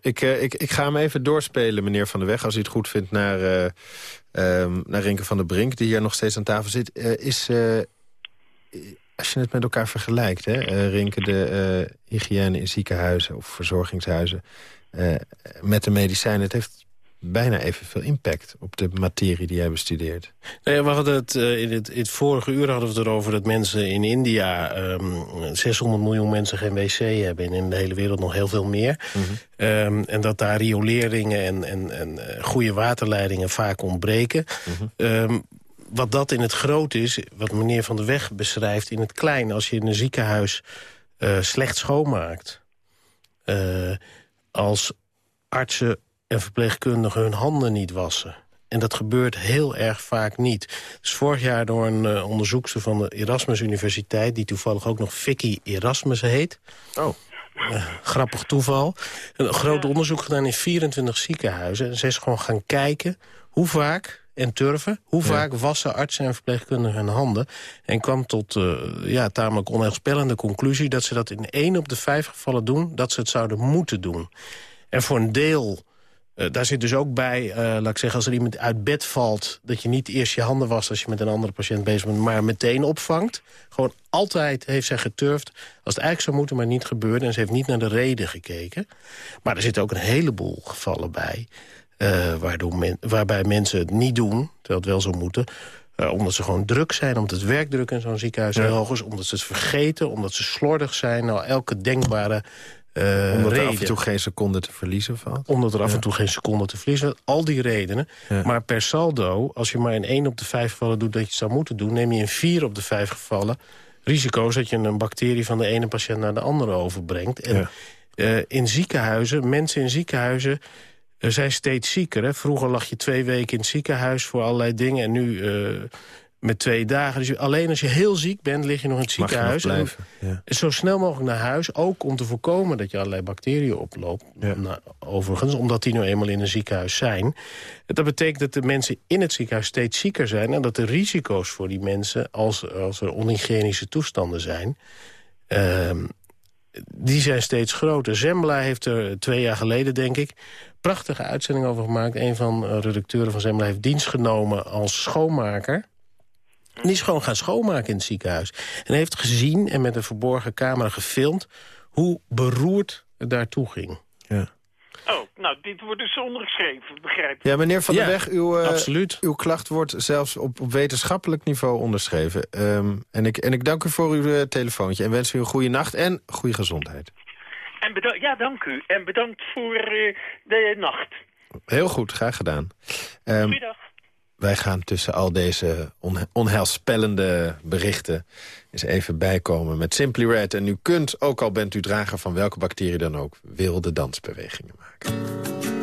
Ik, uh, ik, ik ga hem even doorspelen, meneer Van der Weg, als u het goed vindt, naar, um, naar Rinke van der Brink, die hier nog steeds aan tafel zit. is als je het met elkaar vergelijkt, hè, uh, Rinke, de uh, hygiëne in ziekenhuizen of verzorgingshuizen... Uh, met de medicijnen, het heeft bijna evenveel impact op de materie die jij bestudeert. Nee, we hadden het, in, het, in het vorige uur hadden we het erover dat mensen in India... Um, 600 miljoen mensen geen wc hebben en in de hele wereld nog heel veel meer. Mm -hmm. um, en dat daar rioleringen en, en, en goede waterleidingen vaak ontbreken. Mm -hmm. um, wat dat in het groot is, wat meneer Van der Weg beschrijft in het klein... als je in een ziekenhuis uh, slecht schoonmaakt... Uh, als artsen en verpleegkundigen hun handen niet wassen... En dat gebeurt heel erg vaak niet. Dus vorig jaar door een uh, onderzoekster van de Erasmus Universiteit... die toevallig ook nog Vicky Erasmus heet. Oh. Uh, grappig toeval. Een groot onderzoek gedaan in 24 ziekenhuizen. En ze is gewoon gaan kijken hoe vaak en turven. Hoe Ja. vaak wassen artsen en verpleegkundigen hun handen? En kwam tot uh, ja, tamelijk onheilspellende conclusie... dat ze dat in één op de vijf gevallen doen... dat ze het zouden moeten doen. En voor een deel Uh, daar zit dus ook bij, uh, laat ik zeggen, als er iemand uit bed valt... dat je niet eerst je handen wast als je met een andere patiënt bezig bent... maar meteen opvangt. Gewoon altijd heeft zij geturfd als het eigenlijk zou moeten... maar niet gebeurde en ze heeft niet naar de reden gekeken. Maar er zitten ook een heleboel gevallen bij... Uh, waardoor men, waarbij mensen het niet doen, terwijl het wel zou moeten... Uh, omdat ze gewoon druk zijn, omdat het werkdruk in zo'n ziekenhuis heel hoog is... omdat ze het vergeten, omdat ze slordig zijn. Nou, elke denkbare uh, Omdat reden. er af en toe geen seconde te verliezen valt. Omdat er af en toe geen seconde te verliezen valt. Al die redenen. Ja. Maar per saldo, als je maar in één op de vijf gevallen doet... dat je het zou moeten doen, neem je in vier op de vijf gevallen... risico's dat je een bacterie van de ene patiënt naar de andere overbrengt. En ja. uh, in ziekenhuizen, mensen in ziekenhuizen... Er zijn steeds zieker. Hè? Vroeger lag je twee weken in het ziekenhuis voor allerlei dingen... en nu uh, met twee dagen. Dus alleen als je heel ziek bent, lig je nog in het Mag ziekenhuis. En ja. Zo snel mogelijk naar huis. Ook om te voorkomen dat je allerlei bacteriën oploopt. Ja. Nou, overigens, omdat die nou eenmaal in een ziekenhuis zijn. Dat betekent dat de mensen in het ziekenhuis steeds zieker zijn... en dat de risico's voor die mensen, als, als er onhygiënische toestanden zijn... Uh, die zijn steeds groter. Zembla heeft er twee jaar geleden, denk ik... prachtige uitzending over gemaakt. Een van de redacteuren van Zembla heeft dienst genomen als schoonmaker... En die is gewoon gaan schoonmaken in het ziekenhuis. En heeft gezien en met een verborgen camera gefilmd... hoe beroerd het daartoe ging. Ja. Oh, nou, dit wordt dus ondergeschreven, begrijp ik. Ja, meneer Van ja, der Weg, uw, uh, absoluut. uw klacht wordt zelfs op, op wetenschappelijk niveau onderschreven. Um, en, ik, en ik dank u voor uw uh, telefoontje en wens u een goede nacht en goede gezondheid. En bedankt, ja, dank u. En bedankt voor uh, de nacht. Heel goed, graag gedaan. Um, Goeiedag wij gaan tussen al deze on onheilspellende berichten eens even bijkomen met Simply Red. En u kunt, ook al bent u drager van welke bacterie dan ook, wilde dansbewegingen maken.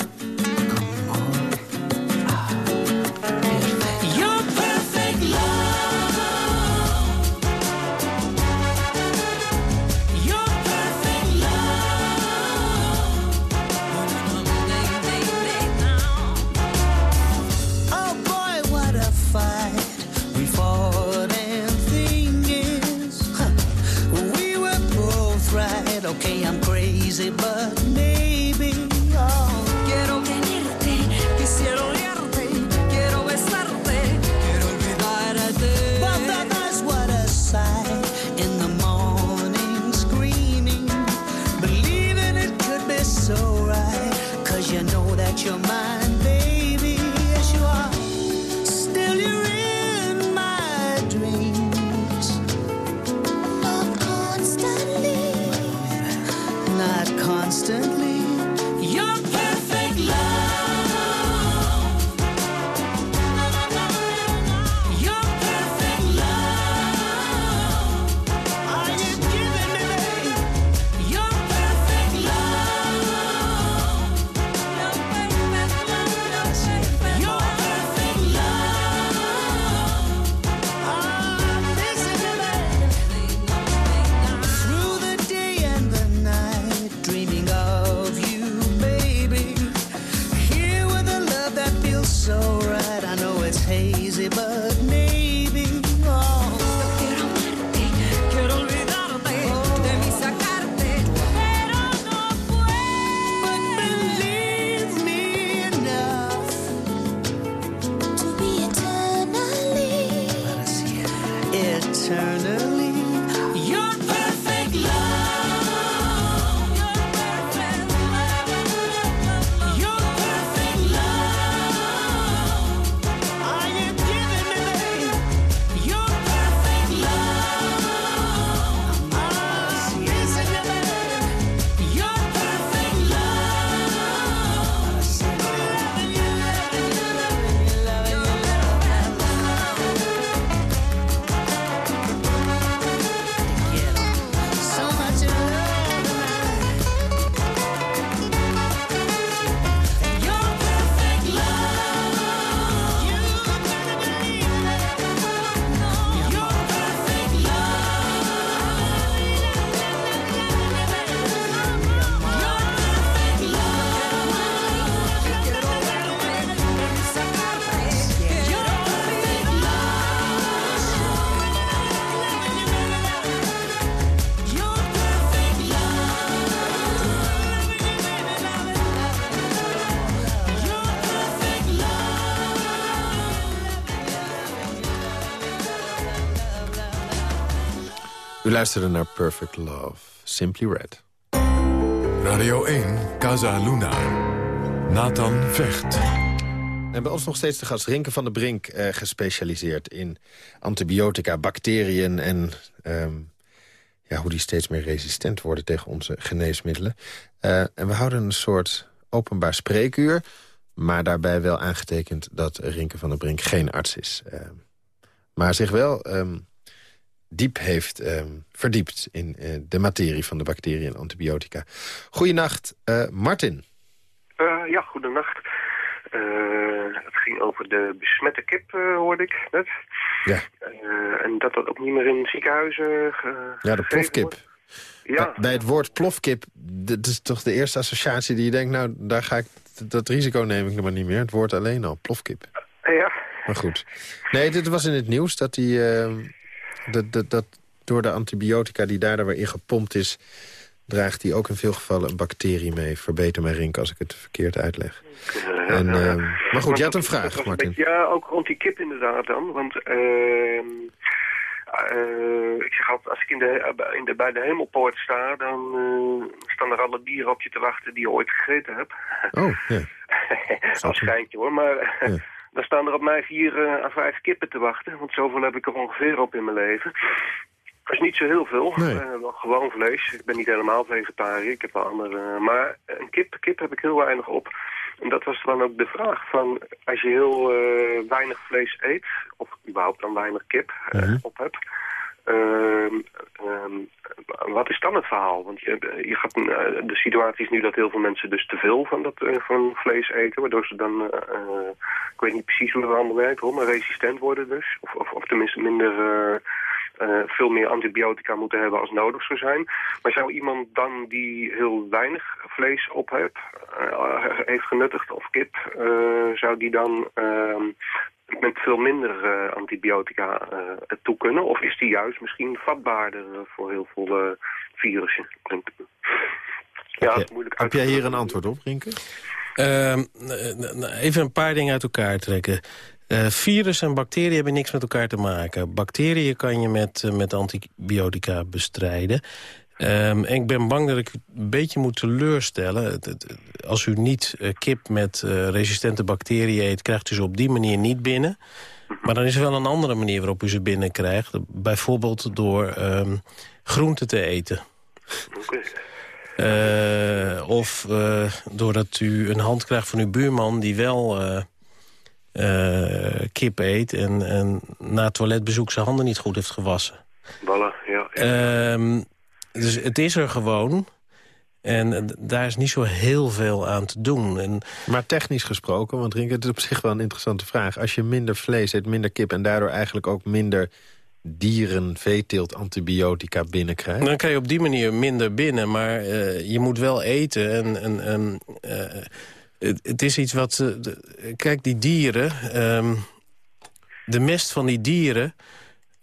Luisterde naar Perfect Love, Simply Red. Radio 1, Casa Luna. Nathan Vecht. En bij ons nog steeds de gast Rinke van der Brink... Eh, gespecialiseerd in antibiotica, bacteriën en... ehm, ja, hoe die steeds meer resistent worden tegen onze geneesmiddelen. Eh, en we houden een soort openbaar spreekuur... maar daarbij wel aangetekend dat Rinke van der Brink geen arts is. Eh, maar zich wel ehm, diep heeft ehm, verdiept in eh, de materie van de bacteriën en antibiotica. Goedenacht, eh Martin. Eh, ja, goedenacht. Het ging over de besmette kip, hoorde ik net. Ja. En dat dat ook niet meer in ziekenhuizen Ja, de plofkip. wordt. Ja, Bij, bij het woord plofkip, dat is toch de eerste associatie die je denkt... nou, daar ga ik, dat risico neem ik nog maar niet meer. Het woord alleen al, plofkip. ja. Maar goed. Nee, dit was in het nieuws dat, die, ehm, dat, dat, dat door de antibiotica die daar weer in gepompt is... draagt die ook in veel gevallen een bacterie mee. Verbeter mij, Rink, als ik het verkeerd uitleg. Ja, En, ehm, maar goed, je had een vraag, was een Martin. beetje- ja, ook rond die kip inderdaad dan. Want ehm, eh, ik zeg altijd, als ik in de, in de, bij de hemelpoort sta... dan eh, staan er alle dieren op je te wachten die je ooit gegeten hebt. Oh, ja. Als schijntje hoor, maar Ja. Dan staan er op mij vier eh, à vijf kippen te wachten. Want zoveel heb ik er ongeveer op in mijn leven. Dat is niet zo heel veel. Nee. Eh, wel gewoon vlees. Ik ben niet helemaal vegetariër. Ik heb wel andere... maar een kip, kip heb ik heel weinig op. En dat was dan ook de vraag van... Als je heel eh, weinig vlees eet... of überhaupt dan weinig kip eh, Mhm. op hebt... ehm, ehm, wat is dan het verhaal? Want je, je gaat, eh, de situatie is nu dat heel veel mensen dus te veel van, dat, eh, van vlees eten. Waardoor ze dan, eh, ik weet niet precies hoe dat allemaal werkt hoor, maar resistent worden dus. Of, of, of tenminste minder, veel meer antibiotica moeten hebben als nodig zou zijn. Maar zou iemand dan die heel weinig vlees op heeft, heeft genuttigd of kip, zou die dan... met veel minder eh, antibiotica eh, het toe kunnen? Of is die juist misschien vatbaarder eh, voor heel veel eh, virussen? Ja, Heb moeilijk Heb jij hier een antwoord op, Rinke? Ehm, even een paar dingen uit elkaar trekken. Eh virus en bacteriën hebben niks met elkaar te maken. Bacteriën kan je met, met antibiotica bestrijden. Ehm, en ik ben bang dat ik een beetje moet teleurstellen. Als u niet eh, kip met eh, resistente bacteriën eet... krijgt u ze op die manier niet binnen. Maar dan is er wel een andere manier waarop u ze binnenkrijgt. Bijvoorbeeld door ehm groenten te eten. Eh, of doordat u een hand krijgt van uw buurman die wel kip eet... En, en na toiletbezoek zijn handen niet goed heeft gewassen. Voilà, ja. ja. Dus het is er gewoon. En eh, daar is niet zo heel veel aan te doen. En, Maar technisch gesproken, want Rinke, het is op zich wel een interessante vraag. Als je minder vlees eet, minder kip... en daardoor eigenlijk ook minder dieren, veeteelt, antibiotica binnenkrijgt... dan krijg je op die manier minder binnen. Maar eh, je moet wel eten. En, en, en, eh, het, het is iets wat... de- kijk, die dieren... ehm, de mest van die dieren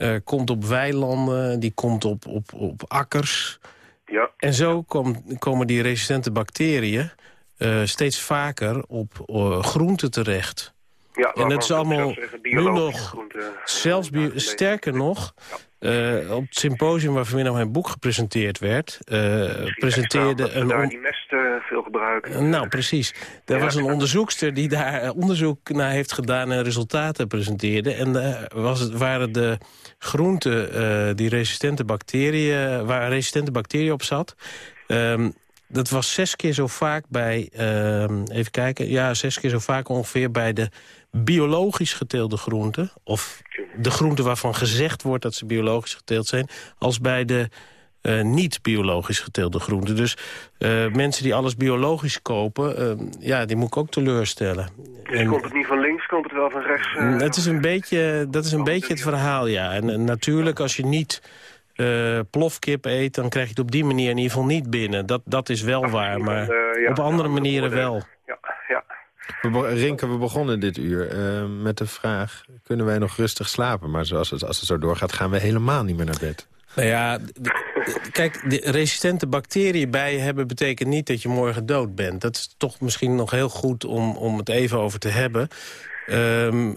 eh, komt op weilanden, die komt op, op, op akkers. ja. En zo kom- komen die resistente bacteriën eh, steeds vaker op eh, groenten terecht. Ja En dat is allemaal zeggen, nu nog groenten, eh, Zelfs sterker nog, eh, op het symposium waar vanmiddag mijn boek gepresenteerd werd... eh, presenteerde extra een... daar die mest veel gebruiken. nou, precies. Er Ja. was een onderzoekster die daar onderzoek naar heeft gedaan... en resultaten presenteerde. En daar was het, waren de groenten die resistente bacteriën... waar resistente bacteriën op zat... Ehm, dat was zes keer zo vaak bij... ehm, even kijken, ja, zes keer zo vaak ongeveer bij de biologisch geteelde groenten... of de groenten waarvan gezegd wordt dat ze biologisch geteeld zijn... als bij de eh, niet-biologisch geteelde groenten. Dus eh, mensen die alles biologisch kopen, eh, ja, die moet ik ook teleurstellen. Dus En- komt het niet van links, komt het wel van rechts? het is een beetje, dat is een beetje het verhaal, ja. En, en natuurlijk, als je niet plofkip eet... dan krijg je het op die manier in ieder geval niet binnen. Dat, dat is wel waar, maar op andere manieren wel. Ja. We we begonnen dit uur eh, met de vraag... kunnen wij nog rustig slapen? Maar zoals het, als het zo doorgaat, gaan we helemaal niet meer naar bed. Nou ja, kijk, de resistente bacteriën bij je hebben... betekent niet dat je morgen dood bent. Dat is toch misschien nog heel goed om, om het even over te hebben. Ehm,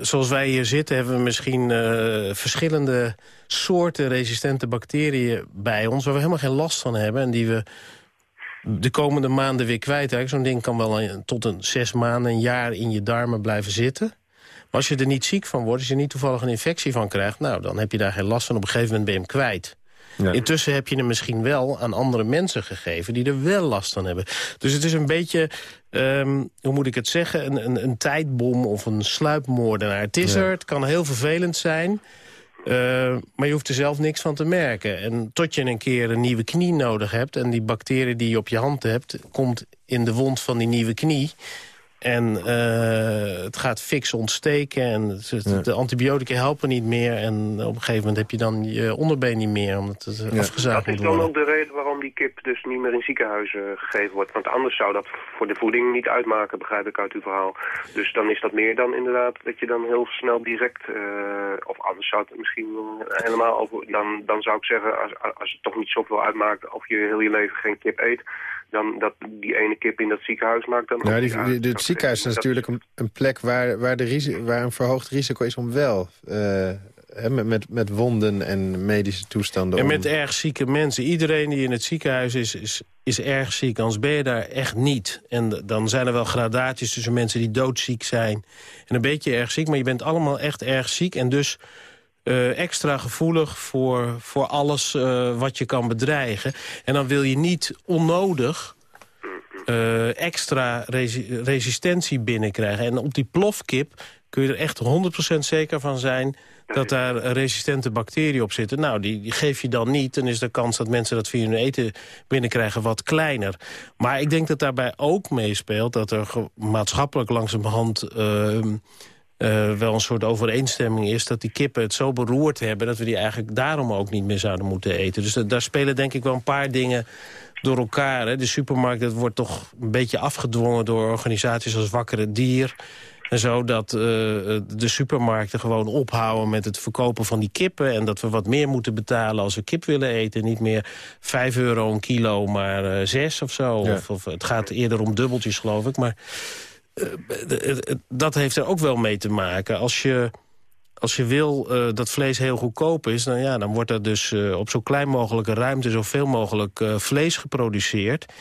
zoals wij hier zitten hebben we misschien uh, verschillende soorten resistente bacteriën bij ons... waar we helemaal geen last van hebben en die we de komende maanden weer kwijt. Zo'n ding kan wel een, tot een zes maanden, een jaar in je darmen blijven zitten. Maar als je er niet ziek van wordt, als je niet toevallig een infectie van krijgt... nou, dan heb je daar geen last van. Op een gegeven moment ben je hem kwijt. Ja. Intussen heb je hem misschien wel aan andere mensen gegeven... die er wel last van hebben. Dus het is een beetje, um, hoe moet ik het zeggen... een, een, een tijdbom of een sluipmoordenaar. Het is er, het kan heel vervelend zijn... Uh, maar je hoeft er zelf niks van te merken. En tot je een keer een nieuwe knie nodig hebt... en die bacterie die je op je hand hebt... komt in de wond van die nieuwe knie... En uh, het gaat fix ontsteken en het, de antibiotica helpen niet meer. En op een gegeven moment heb je dan je onderbeen niet meer, omdat het ja. afgezaagd. Dat is dan ook de reden waarom die kip dus niet meer in ziekenhuizen gegeven wordt. Want anders zou dat voor de voeding niet uitmaken, begrijp ik uit uw verhaal. Dus dan is dat meer dan inderdaad dat je dan heel snel direct... Uh, of anders zou het misschien helemaal over... Dan, dan zou ik zeggen, als, als het toch niet zoveel uitmaakt of je heel je leven geen kip eet dan dat die ene kip in dat ziekenhuis maakt dan... Die, die, het ziekenhuis is natuurlijk een, een, plek waar, waar, de waar een verhoogd risico is om wel... Uh, met, met, met wonden en medische toestanden. En met erg zieke mensen. Iedereen die in het ziekenhuis is, is, is erg ziek. Anders ben je daar echt niet. En dan zijn er wel gradaties tussen mensen die doodziek zijn... en een beetje erg ziek. Maar je bent allemaal echt erg ziek. En dus uh, extra gevoelig voor, voor alles uh, wat je kan bedreigen. En dan wil je niet onnodig uh, extra resi resistentie binnenkrijgen. En op die plofkip kun je er echt 100% zeker van zijn dat daar resistente bacteriën op zitten. Nou, die, geef je dan niet. Dan is de kans dat mensen dat via hun eten binnenkrijgen wat kleiner. Maar ik denk dat daarbij ook meespeelt dat er maatschappelijk langzamerhand... Uh, uh, wel een soort overeenstemming is... dat die kippen het zo beroerd hebben... dat we die eigenlijk daarom ook niet meer zouden moeten eten. Dus daar spelen denk ik wel een paar dingen door elkaar. Hè. De supermarkt dat wordt toch een beetje afgedwongen... door organisaties als Wakkere Dier... En zo dat uh, de supermarkten gewoon ophouden met het verkopen van die kippen... en dat we wat meer moeten betalen als we kip willen eten. Niet meer 5 euro een kilo, maar uh, 6 of zo. Of, of, het gaat eerder om dubbeltjes, geloof ik. Maar eh, dat heeft er ook wel mee te maken. Als je, als je wil uh, dat vlees heel goedkoop is... Dan, ja, dan wordt er dus uh, op zo klein mogelijke ruimte... zoveel mogelijk uh, vlees geproduceerd.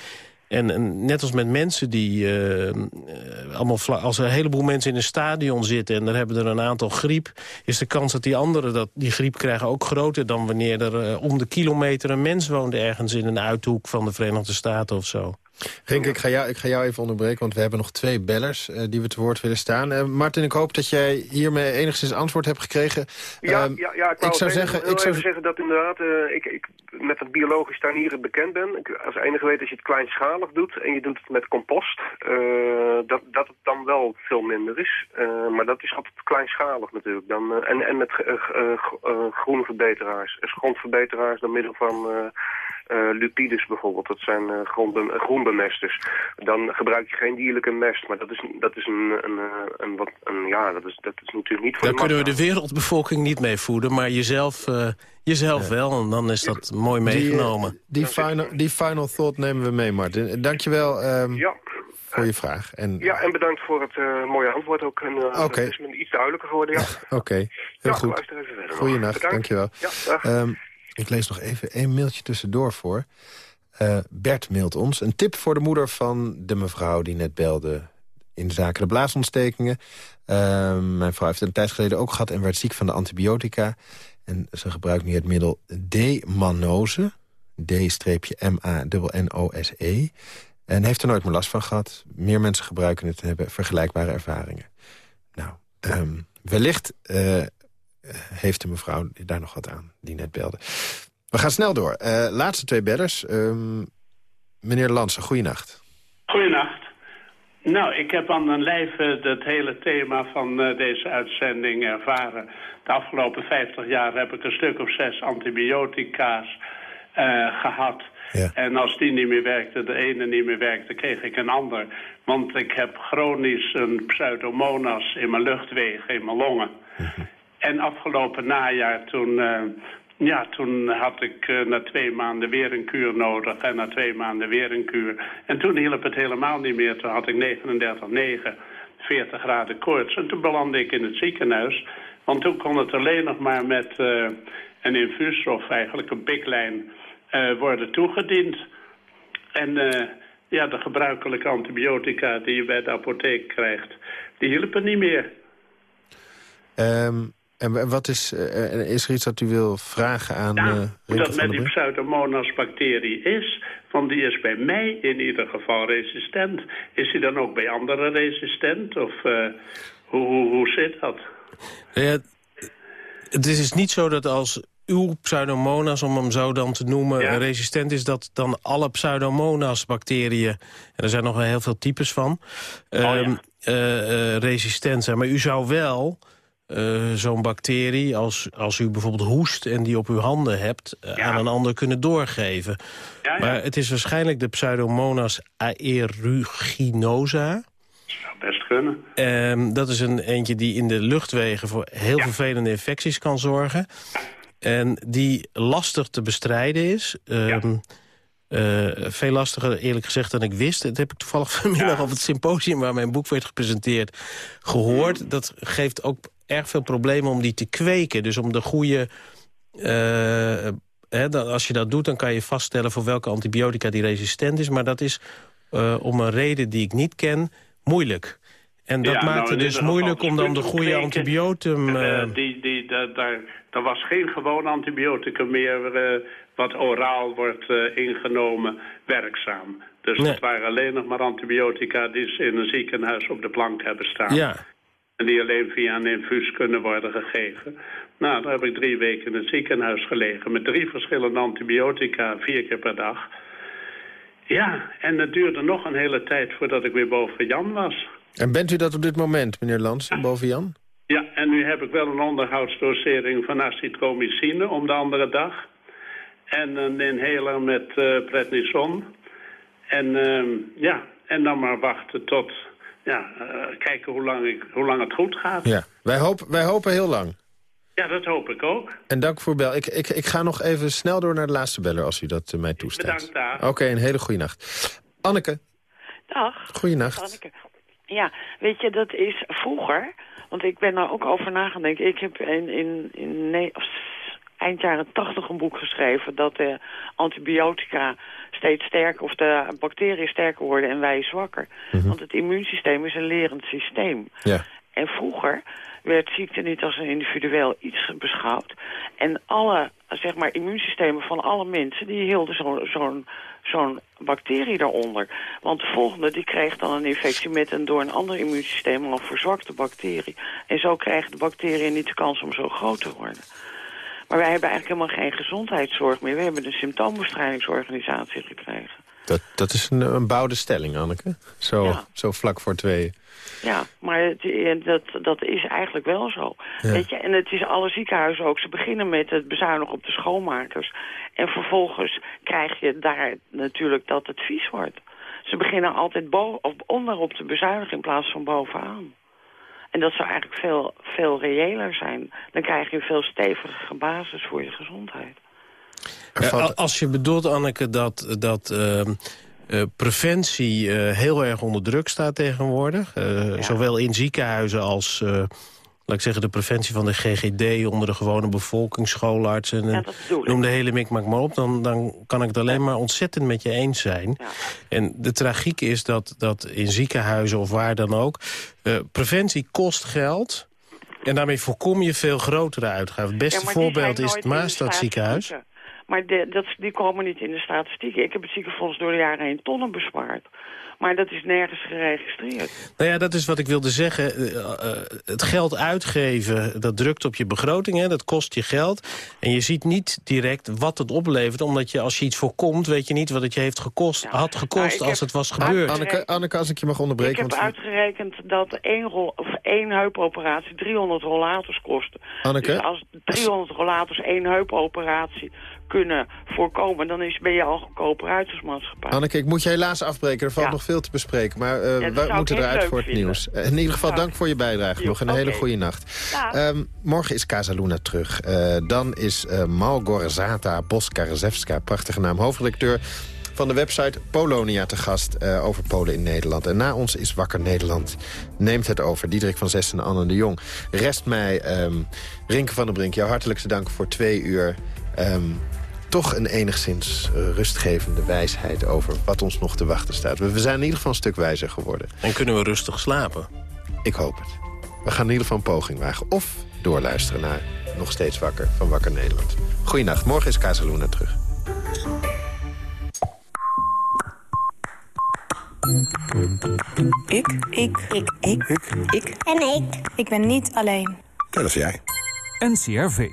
En, net als met mensen die... allemaal als er een heleboel mensen in een stadion zitten... en er hebben er een aantal griep... is de kans dat die anderen dat, die griep krijgen ook groter... dan wanneer er om de kilometer een mens woont... ergens in een uithoek van de Verenigde Staten of zo. Rink, ik ga, jou, ik ga jou even onderbreken, want we hebben nog twee bellers uh, die we te woord willen staan. Uh, Martin, ik hoop dat jij hiermee enigszins antwoord hebt gekregen. Ja, uh, ja, ja ik, ik zou zeggen, ik zou zeggen dat inderdaad eh, ik, ik met het biologisch tuinieren bekend ben. Ik, als enige weet als je het kleinschalig doet en je doet het met compost, dat, dat het dan wel veel minder is. maar dat is altijd kleinschalig natuurlijk. Dan, en, en met groenverbeteraars, grondverbeteraars door middel van uh, lupides bijvoorbeeld, dat zijn uh, groenbemesters. Dan gebruik je geen dierlijke mest, maar dat is, dat is een, een, eh, een, wat, een ja, dat is, dat is natuurlijk niet voor Daar kunnen we de wereldbevolking niet mee voeden, maar jezelf, uh, jezelf wel. En dan is dat mooi meegenomen. Die, die, final, die final thought nemen we mee, Martin. Dankjewel um, ja. voor je vraag. En, ja, en bedankt voor het uh, mooie antwoord ook. En, uh, okay. Het is me iets duidelijker geworden, ja. Oké, okay. heel ja, goed. Goeienacht, dankjewel. Ja, dag. Um, ik lees nog even één mailtje tussendoor voor. Uh, Bert mailt ons. Een tip voor de moeder van de mevrouw die net belde in zaken de blaasontstekingen. Uh, mijn vrouw heeft het een tijd geleden ook gehad en werd ziek van de antibiotica. En ze gebruikt nu het middel D-manose. D-M-A-N-O-S-E. En heeft er nooit meer last van gehad. Meer mensen gebruiken het en hebben vergelijkbare ervaringen. Nou, um, wellicht uh, heeft de mevrouw daar nog wat aan, die net belde. We gaan snel door. Uh, laatste twee bedders. Um, meneer Lansen, goeienacht. Goeienacht. Nou, ik heb aan mijn lijf het hele thema van uh, deze uitzending ervaren. De afgelopen 50 jaar heb ik een stuk of zes antibiotica's uh, gehad. Ja. En als die niet meer werkte, de ene niet meer werkte, kreeg ik een ander. Want ik heb chronisch een pseudomonas in mijn luchtwegen, in mijn longen. Mm en afgelopen najaar toen... Uh, ja, toen had ik uh, na twee maanden weer een kuur nodig en na twee maanden weer een kuur. En toen hielp het helemaal niet meer. Toen had ik 39,9, 40 graden koorts. En toen belandde ik in het ziekenhuis. Want toen kon het alleen nog maar met uh, een infuus of eigenlijk een piklijn worden toegediend. En ja, de gebruikelijke antibiotica die je bij de apotheek krijgt, die hielpen niet meer. Um, en wat is, uh, is er iets dat u wil vragen aan... Ja, uh, hoe dat met die Pseudomonas-bacterie is. Want die is bij mij in ieder geval resistent. Is die dan ook bij anderen resistent? Of uh, hoe, hoe, hoe zit dat? Ja, het is niet zo dat als uw pseudomonas, om hem zo dan te noemen, ja. resistent is... dat dan alle pseudomonas-bacteriën, en er zijn nog wel heel veel types van, oh, ja. uh, resistent zijn. Maar u zou wel uh, zo'n bacterie, als, als u bijvoorbeeld hoest en die op uw handen hebt, uh, ja. aan een ander kunnen doorgeven. Ja, ja. Maar het is waarschijnlijk de Pseudomonas aeruginosa. Zou best kunnen. Um, dat is een eentje die in de luchtwegen voor heel vervelende infecties kan zorgen. En die lastig te bestrijden is. Um, uh, veel lastiger, eerlijk gezegd, dan ik wist. Dat heb ik toevallig vanmiddag ja. op het symposium... waar mijn boek werd gepresenteerd, gehoord. Mm. Dat geeft ook erg veel problemen om die te kweken. Dus om de goede... Uh, hè, dan, als je dat doet, dan kan je vaststellen... voor welke antibiotica die resistent is. Maar dat is uh, om een reden die ik niet ken, moeilijk. En dat ja, maakt nou, het dus moeilijk om dan de goede kweken, antibiotum... Uh, die, die, da, daar, er was geen gewoon antibioticum meer wat oraal wordt ingenomen, werkzaam. Dus nee. het waren alleen nog maar antibiotica die ze in een ziekenhuis op de plank hebben staan. Ja. En die alleen via een infuus kunnen worden gegeven. Nou, daar heb ik drie weken in het ziekenhuis gelegen... met drie verschillende antibiotica, vier keer per dag. Ja, en het duurde nog een hele tijd voordat ik weer boven Jan was. En bent u dat op dit moment, meneer Lans, ja. boven Jan? Ja, en nu heb ik wel een onderhoudsdosering van acetromycine om de andere dag. En een inhaler met uh, prednison. En uh, ja, en dan maar wachten tot, ja, uh, kijken hoe lang, ik, hoe lang het goed gaat. Ja, wij, hoop, wij hopen heel lang. Ja, dat hoop ik ook. En dank voor bel. Ik, ik, ik ga nog even snel door naar de laatste beller, als u dat uh, mij toestaat. Bedankt daar. Oké, okay, een hele goede nacht. Anneke. Dag. Goeienacht. Anneke. Ja, weet je, dat is vroeger... Want ik ben daar ook over nagedacht. Ik heb in, in, in nee, eind jaren tachtig een boek geschreven... dat de antibiotica steeds sterker, of de bacteriën sterker worden en wij zwakker. Mm -hmm. Want het immuunsysteem is een lerend systeem. Ja. En vroeger werd ziekte niet als een individueel iets beschouwd. En alle, zeg maar, immuunsystemen van alle mensen... die hielden zo'n zo'n zo'n bacterie daaronder. Want de volgende die kreeg dan een infectie met een door een ander immuunsysteem al verzwakte bacterie. En zo krijgen de bacteriën niet de kans om zo groot te worden. Maar wij hebben eigenlijk helemaal geen gezondheidszorg meer. We hebben een symptoombestrijdingsorganisatie gekregen. Dat, dat is een, een bouwde stelling, Anneke. Zo, ja. zo vlak voor tweeën. Ja, maar het, dat, dat is eigenlijk wel zo. Ja. Weet je? En het is alle ziekenhuizen ook. Ze beginnen met het bezuinigen op de schoonmakers. En vervolgens krijg je daar natuurlijk dat het vies wordt. Ze beginnen altijd of onderop te bezuinigen in plaats van bovenaan. En dat zou eigenlijk veel, veel reëler zijn. Dan krijg je een veel stevigere basis voor je gezondheid. Ja, als je bedoelt, Anneke, dat, dat uh, uh, preventie uh, heel erg onder druk staat tegenwoordig... Ja. zowel in ziekenhuizen als laat ik zeggen, de preventie van de GGD onder de gewone bevolking, schoolartsen... En, ja, noem de hele mikmak maar op, dan, dan kan ik het alleen maar ontzettend met je eens zijn. Ja. En de tragiek is dat, dat in ziekenhuizen of waar dan ook... Uh, preventie kost geld... En daarmee voorkom je veel grotere uitgaven. Het beste ja, voorbeeld is het Maastadziekenhuis. Maar de, dat, die komen niet in de statistieken. Ik heb het ziekenfonds door de jaren heen tonnen bespaard. Maar dat is nergens geregistreerd. Nou ja, dat is wat ik wilde zeggen. Uh, uh, het geld uitgeven, dat drukt op je begroting. Hè? Dat kost je geld. En je ziet niet direct wat het oplevert. Omdat je, als je iets voorkomt, weet je niet wat het je heeft gekost, had gekost als het was gebeurd. Anneke, Anneke, als ik je mag onderbreken. Ik heb want... uitgerekend dat één, rol, of één heupoperatie 300 rollators kostte. Anneke? Dus als 300 rollators één heupoperatie kunnen voorkomen... dan is, ben je al goedkoper uit als maatschappij. Anneke, ik moet je helaas afbreken. Er valt ja. nog veel te bespreken. Maar uh, ja, we moeten eruit voor het vinden. nieuws. Uh, in ieder geval, dank voor je bijdrage. Nog een okay. hele goede nacht. Um, morgen is Casaluna terug. Uh, dan is Malgorzata Boskarzewska, prachtige naam, hoofdredacteur van de website Polonia te gast eh, over Polen in Nederland. En na ons is Wakker Nederland. Neemt het over. Diederik van Zessen en Anne de Jong. Rest mij, um, Rinke van der Brink, jouw hartelijkste dank voor twee uur... Ehm, toch een enigszins eh, rustgevende wijsheid over wat ons nog te wachten staat. We zijn in ieder geval een stuk wijzer geworden. En kunnen we rustig slapen? Ik hoop het. We gaan in ieder geval een poging wagen. Of doorluisteren naar Nog Steeds Wakker van Wakker Nederland. Goeienacht, morgen is Casaluna terug. Ik. Ik. Ik. Ik. Ik. Ik. En ik. Ik ben niet alleen. Dat is jij. NCRV.